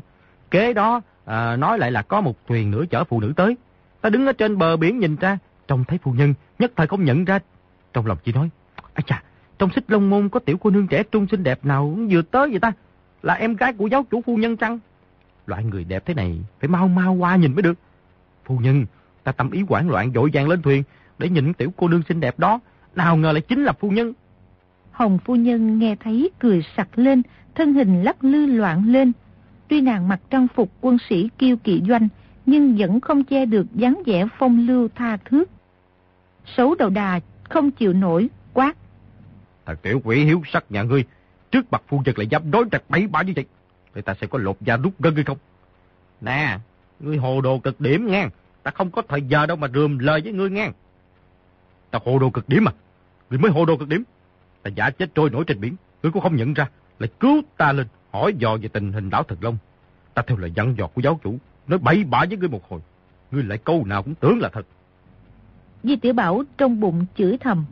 Kế đó, à, nói lại là có một thuyền nữa chở phụ nữ tới. Ta đứng ở trên bờ biển nhìn ra, trông thấy phu nhân, nhất thời không nhận ra. Trong lòng chỉ nói, à chà, trong xích long môn có tiểu cô nương trẻ trung xinh đẹp nào vừa tới vậy ta? Là em gái của giáo chủ phu nhân chăng? Loại người đẹp thế này, phải mau mau qua nhìn mới được. Phu nhân, ta tâm ý hoảng loạn dội vàng lên thuyền, để nhìn tiểu cô nương xinh đẹp đó. Nào ngờ lại chính là phu nhân. Hồng phu nhân nghe thấy cười sặc lên, thân hình lắc lư loạn lên. Tuy nàng mặc trang phục quân sĩ kiêu kỵ doanh, nhưng vẫn không che được dáng vẻ phong lưu tha thước. Xấu đầu đà, không chịu nổi, quát. Thằng tiểu quỷ hiếu sắc nhà ngươi, trước mặt phu nhân lại dám đối trạch bẫy bạ như vậy. Người ta sẽ có lột da rút gân hay không? Nè, ngươi hồ đồ cực điểm nghe. Ta không có thời giờ đâu mà rườm lời với ngươi nghe. Ta hồ đồ cực điểm à? Ngươi mới hồ đồ cực điểm. Ta giả chết trôi nổi trên biển. Ngươi cũng không nhận ra. Lại cứu ta lên. Hỏi dò về tình hình đảo Thật Long. Ta theo lời dặn dò của giáo chủ. Nói bậy bạ với ngươi một hồi. Ngươi lại câu nào cũng tưởng là thật. Di Tiểu Bảo trong bụng chửi thầm.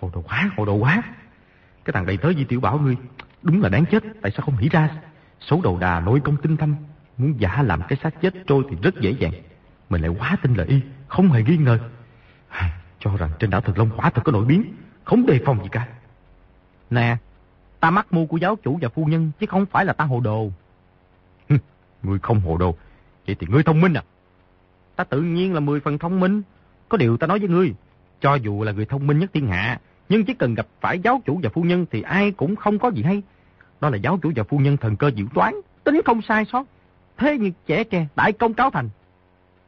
Hồ đồ quá, hồ đồ quá. Cái thằng đầy tớ Di Tiểu Bảo ngươi đúng là đáng chết. Tại sao không nghĩ ra? Xấu đầu đà nội công tinh thâm. Muốn giả làm cái xác chết trôi thì rất dễ dàng. Mình lại quá tin lời y, không hề nghi ngờ. Cho rằng trên đảo Thần Long quả thật có nổi biến, không đề phòng gì cả. Nè, ta mắc mưu của giáo chủ và phu nhân, chứ không phải là ta hồ đồ. ngươi không hồ đồ, vậy thì ngươi thông minh à? Ta tự nhiên là mười phần thông minh. Có điều ta nói với ngươi, cho dù là người thông minh nhất thiên hạ, nhưng chỉ cần gặp phải giáo chủ và phu nhân thì ai cũng không có gì hay. Đó là giáo chủ và phu nhân thần cơ diệu toán, tính không sai sót. Thế như trẻ tre, đại công cáo thành.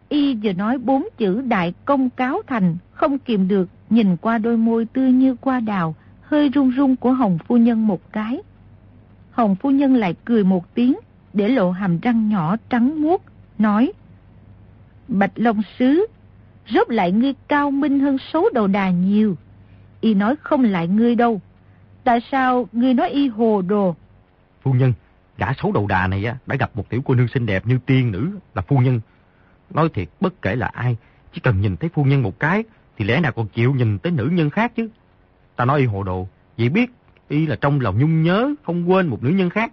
Y vừa nói bốn chữ đại công cáo thành, không kìm được, nhìn qua đôi môi tươi như qua đào, hơi run run của Hồng Phu Nhân một cái. Hồng Phu Nhân lại cười một tiếng, để lộ hàm răng nhỏ trắng muốt, nói Bạch Long Sứ, rốt lại ngươi cao minh hơn số đầu đà nhiều. Y nói không lại ngươi đâu. Tại sao ngươi nói y hồ đồ? Phu nhân, gã xấu đầu đà này đã gặp một tiểu cô nương xinh đẹp như tiên nữ là phu nhân. Nói thiệt bất kể là ai, chỉ cần nhìn thấy phu nhân một cái thì lẽ nào còn chịu nhìn tới nữ nhân khác chứ. Ta nói y hồ đồ, vì biết y là trong lòng nhung nhớ không quên một nữ nhân khác.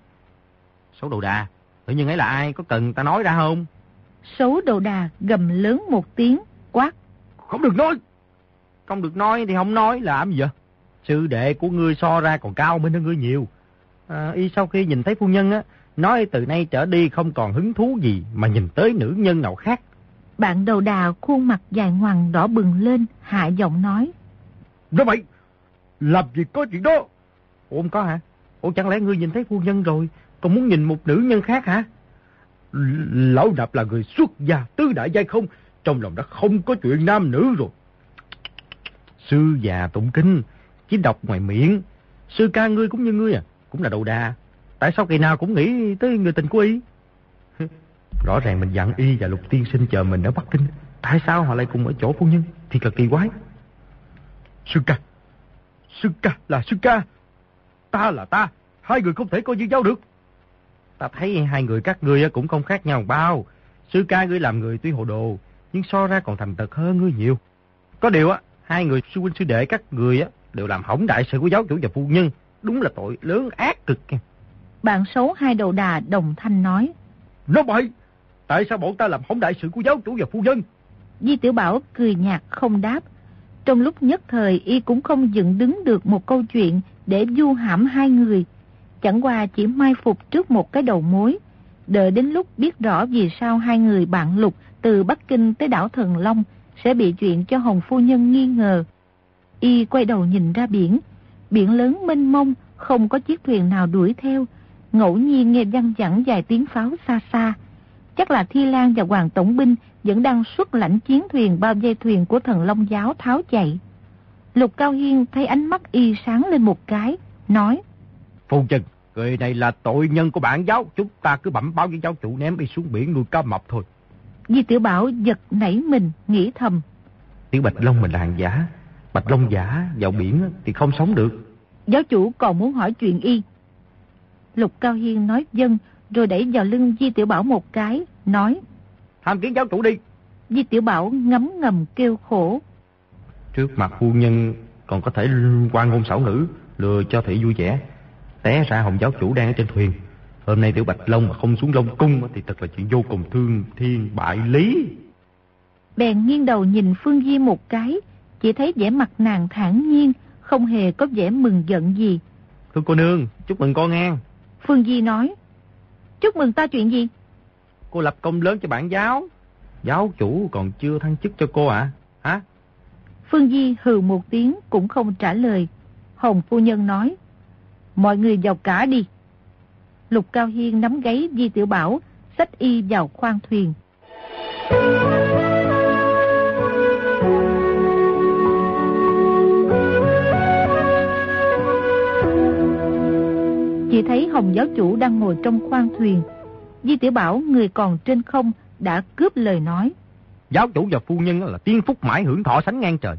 Xấu đầu đà, nữ nhân ấy là ai có cần ta nói ra không? Xấu đầu đà gầm lớn một tiếng, quát. Không được nói. Không được nói thì không nói làm gì vậy? Sư đệ của ngươi so ra còn cao bên hơn ngươi nhiều. À, y sau khi nhìn thấy phu nhân á, nói từ nay trở đi không còn hứng thú gì mà nhìn tới nữ nhân nào khác. Bạn đầu đà khuôn mặt dài ngoằng đỏ bừng lên, hạ giọng nói. Nói vậy, làm gì có chuyện đó? Ủa không có hả? Ủa chẳng lẽ ngươi nhìn thấy phu nhân rồi, còn muốn nhìn một nữ nhân khác hả? Lão Nạp là người xuất gia, tứ đại giai không, trong lòng đã không có chuyện nam nữ rồi. Sư già tụng kinh, chỉ đọc ngoài miệng. Sư ca ngươi cũng như ngươi à, cũng là đầu đà. Tại sao kỳ nào cũng nghĩ tới người tình của y? Rõ ràng mình dặn y và lục tiên sinh chờ mình ở Bắc Kinh. Tại sao họ lại cùng ở chỗ phu nhân? Thì là kỳ quái. Sư ca. Sư ca là sư ca. Ta là ta. Hai người không thể coi như nhau được. Ta thấy hai người các ngươi cũng không khác nhau bao. Sư ca ngươi làm người tuy hồ đồ, nhưng so ra còn thành tật hơn ngươi nhiều. Có điều á, hai người sư huynh sư đệ các người á đều làm hỏng đại sự của giáo chủ và phu nhân. Đúng là tội lớn ác cực kìa. Bạn xấu hai đầu đà đồng thanh nói. Nói bậy, tại sao bọn ta làm hỏng đại sự của giáo chủ và phu nhân? Di Tiểu Bảo cười nhạt không đáp. Trong lúc nhất thời y cũng không dựng đứng được một câu chuyện để du hãm hai người. Chẳng qua chỉ mai phục trước một cái đầu mối. Đợi đến lúc biết rõ vì sao hai người bạn lục từ Bắc Kinh tới đảo Thần Long sẽ bị chuyện cho Hồng Phu Nhân nghi ngờ. Y quay đầu nhìn ra biển. Biển lớn mênh mông, không có chiếc thuyền nào đuổi theo ngẫu nhiên nghe văng vẳng vài tiếng pháo xa xa. Chắc là Thi Lan và Hoàng Tổng binh vẫn đang xuất lãnh chiến thuyền bao dây thuyền của thần Long Giáo tháo chạy. Lục Cao Hiên thấy ánh mắt y sáng lên một cái, nói. Phu nhân, người này là tội nhân của bản giáo, chúng ta cứ bẩm báo với giáo chủ ném y xuống biển nuôi cá mập thôi. Di Tiểu Bảo giật nảy mình, nghĩ thầm. Tiểu Bạch Long mình là hàng giả, Bạch Long giả vào biển thì không sống được. Giáo chủ còn muốn hỏi chuyện y, Lục Cao Hiên nói dân, rồi đẩy vào lưng Di Tiểu Bảo một cái, nói. Tham kiến giáo chủ đi. Di Tiểu Bảo ngấm ngầm kêu khổ. Trước mặt phu nhân còn có thể quan ngôn xảo ngữ, lừa cho thị vui vẻ. Té ra Hồng giáo chủ đang ở trên thuyền. Hôm nay Tiểu Bạch Long mà không xuống Long Cung thì thật là chuyện vô cùng thương thiên bại lý. Bèn nghiêng đầu nhìn Phương Di một cái, chỉ thấy vẻ mặt nàng thản nhiên, không hề có vẻ mừng giận gì. Thưa cô nương, chúc mừng con nghe. Phương Di nói, chúc mừng ta chuyện gì? Cô lập công lớn cho bản giáo. Giáo chủ còn chưa thăng chức cho cô ạ? À? Hả? Phương Di hừ một tiếng cũng không trả lời. Hồng phu nhân nói, mọi người vào cả đi. Lục Cao Hiên nắm gáy Di Tiểu Bảo, xách y vào khoang thuyền. Chỉ thấy Hồng giáo chủ đang ngồi trong khoang thuyền. Di Tiểu Bảo người còn trên không đã cướp lời nói. Giáo chủ và phu nhân là tiên phúc mãi hưởng thọ sánh ngang trời.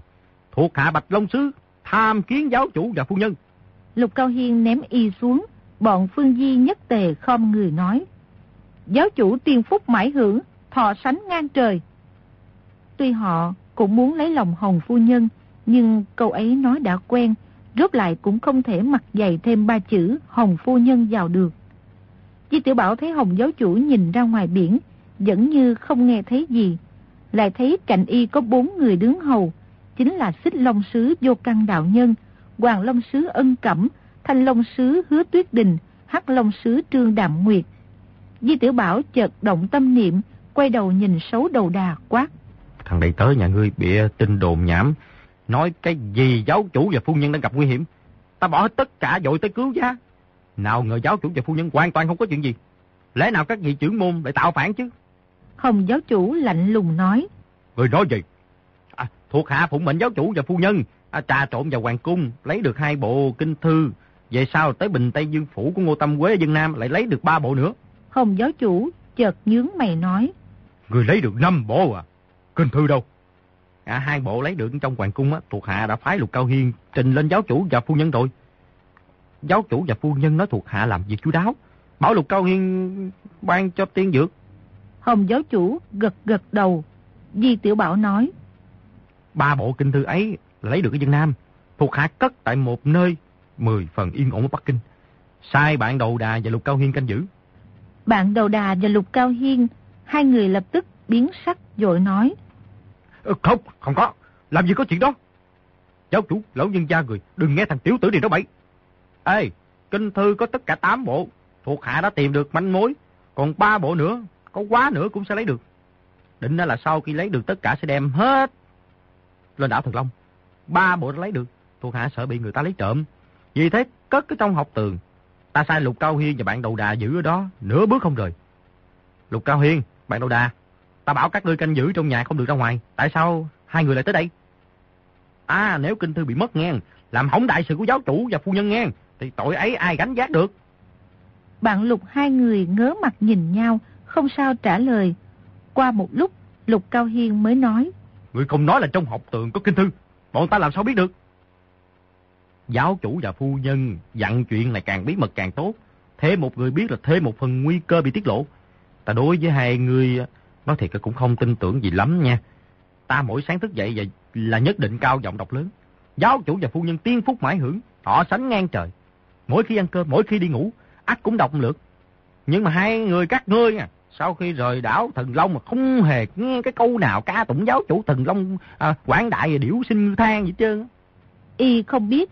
Thuộc hạ Bạch Long Sứ, tham kiến giáo chủ và phu nhân. Lục Cao Hiên ném y xuống, bọn Phương Di nhất tề khom người nói. Giáo chủ tiên phúc mãi hưởng, thọ sánh ngang trời. Tuy họ cũng muốn lấy lòng Hồng phu nhân, nhưng câu ấy nói đã quen, rốt lại cũng không thể mặc dày thêm ba chữ Hồng phu nhân vào được. Di Tiểu Bảo thấy Hồng giáo chủ nhìn ra ngoài biển, vẫn như không nghe thấy gì. Lại thấy cạnh y có bốn người đứng hầu, chính là Xích Long Sứ Vô Căn Đạo Nhân, Hoàng Long Sứ Ân Cẩm, Thanh Long Sứ Hứa Tuyết Đình, Hắc Long Sứ Trương Đạm Nguyệt. Di Tiểu Bảo chợt động tâm niệm, quay đầu nhìn xấu đầu đà quát. Thằng đầy tớ nhà ngươi bịa tin đồn nhảm, nói cái gì giáo chủ và phu nhân đang gặp nguy hiểm. Ta bỏ hết tất cả dội tới cứu giá. Nào ngờ giáo chủ và phu nhân hoàn toàn không có chuyện gì. Lẽ nào các vị trưởng môn lại tạo phản chứ? Hồng giáo chủ lạnh lùng nói. Người nói gì? À, thuộc hạ phụng mệnh giáo chủ và phu nhân, à, trà trộn vào hoàng cung, lấy được hai bộ kinh thư. Về sau tới Bình Tây Dương Phủ của Ngô Tâm Quế ở Dương Nam lại lấy được ba bộ nữa. Hồng giáo chủ chợt nhướng mày nói. Người lấy được năm bộ à? Kinh thư đâu? À, hai bộ lấy được trong hoàng cung á, thuộc hạ đã phái lục cao hiên trình lên giáo chủ và phu nhân rồi. Giáo chủ và phu nhân nói thuộc hạ làm việc chú đáo. Bảo lục cao hiên ban cho tiên dược. Hồng giáo chủ gật gật đầu. Di Tiểu Bảo nói. Ba bộ kinh thư ấy lấy được ở dân Nam. Thuộc hạ cất tại một nơi mười phần yên ổn ở Bắc Kinh. Sai bạn đầu đà và lục cao hiên canh giữ. Bạn đầu đà và lục cao hiên, hai người lập tức biến sắc dội nói. Ờ, không, không có. Làm gì có chuyện đó. Giáo chủ, lão nhân gia người, đừng nghe thằng tiểu tử này nói bậy. Ê, kinh thư có tất cả 8 bộ. Thuộc hạ đã tìm được manh mối. Còn ba bộ nữa, có quá nữa cũng sẽ lấy được. Định là sau khi lấy được tất cả sẽ đem hết lên đảo Thần Long. Ba bộ đã lấy được. Thuộc hạ sợ bị người ta lấy trộm. Vì thế cất cái trong học tường. Ta sai Lục Cao Hiên và bạn đầu đà giữ ở đó, nửa bước không rời. Lục Cao Hiên, bạn đầu đà, ta bảo các ngươi canh giữ trong nhà không được ra ngoài. Tại sao hai người lại tới đây? À, nếu kinh thư bị mất nghe, làm hỏng đại sự của giáo chủ và phu nhân nghe, thì tội ấy ai gánh giác được. Bạn Lục hai người ngớ mặt nhìn nhau, không sao trả lời. Qua một lúc, Lục Cao Hiên mới nói. Người không nói là trong học tường có kinh thư, bọn ta làm sao biết được? Giáo chủ và phu nhân dặn chuyện này càng bí mật càng tốt. Thế một người biết là thêm một phần nguy cơ bị tiết lộ. Ta đối với hai người, nói thiệt cũng không tin tưởng gì lắm nha. Ta mỗi sáng thức dậy và là nhất định cao giọng đọc lớn. Giáo chủ và phu nhân tiên phúc mãi hưởng, họ sánh ngang trời. Mỗi khi ăn cơm, mỗi khi đi ngủ, ắt cũng đọc lượt. Nhưng mà hai người các ngươi à, sau khi rời đảo Thần Long mà không hề nghe cái câu nào ca tụng giáo chủ Thần Long à, quảng đại và điểu sinh than gì chứ? Y không biết,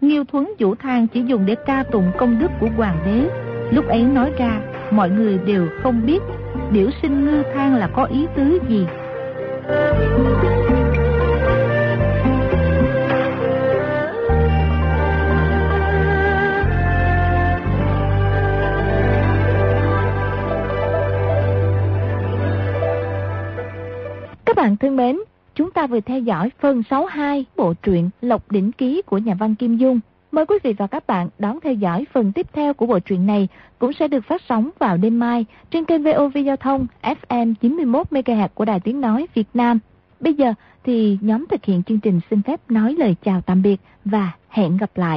Nghiêu Thuấn Vũ Thang chỉ dùng để ca tụng công đức của hoàng đế. Lúc ấy nói ra, mọi người đều không biết điểu sinh ngư thang là có ý tứ gì. Các bạn thân mến, chúng ta vừa theo dõi phần 62 bộ truyện Lộc Đỉnh Ký của nhà văn Kim Dung. Mời quý vị và các bạn đón theo dõi phần tiếp theo của bộ truyện này cũng sẽ được phát sóng vào đêm mai trên kênh VOV Giao thông FM 91MHz của Đài Tiếng Nói Việt Nam. Bây giờ thì nhóm thực hiện chương trình xin phép nói lời chào tạm biệt và hẹn gặp lại.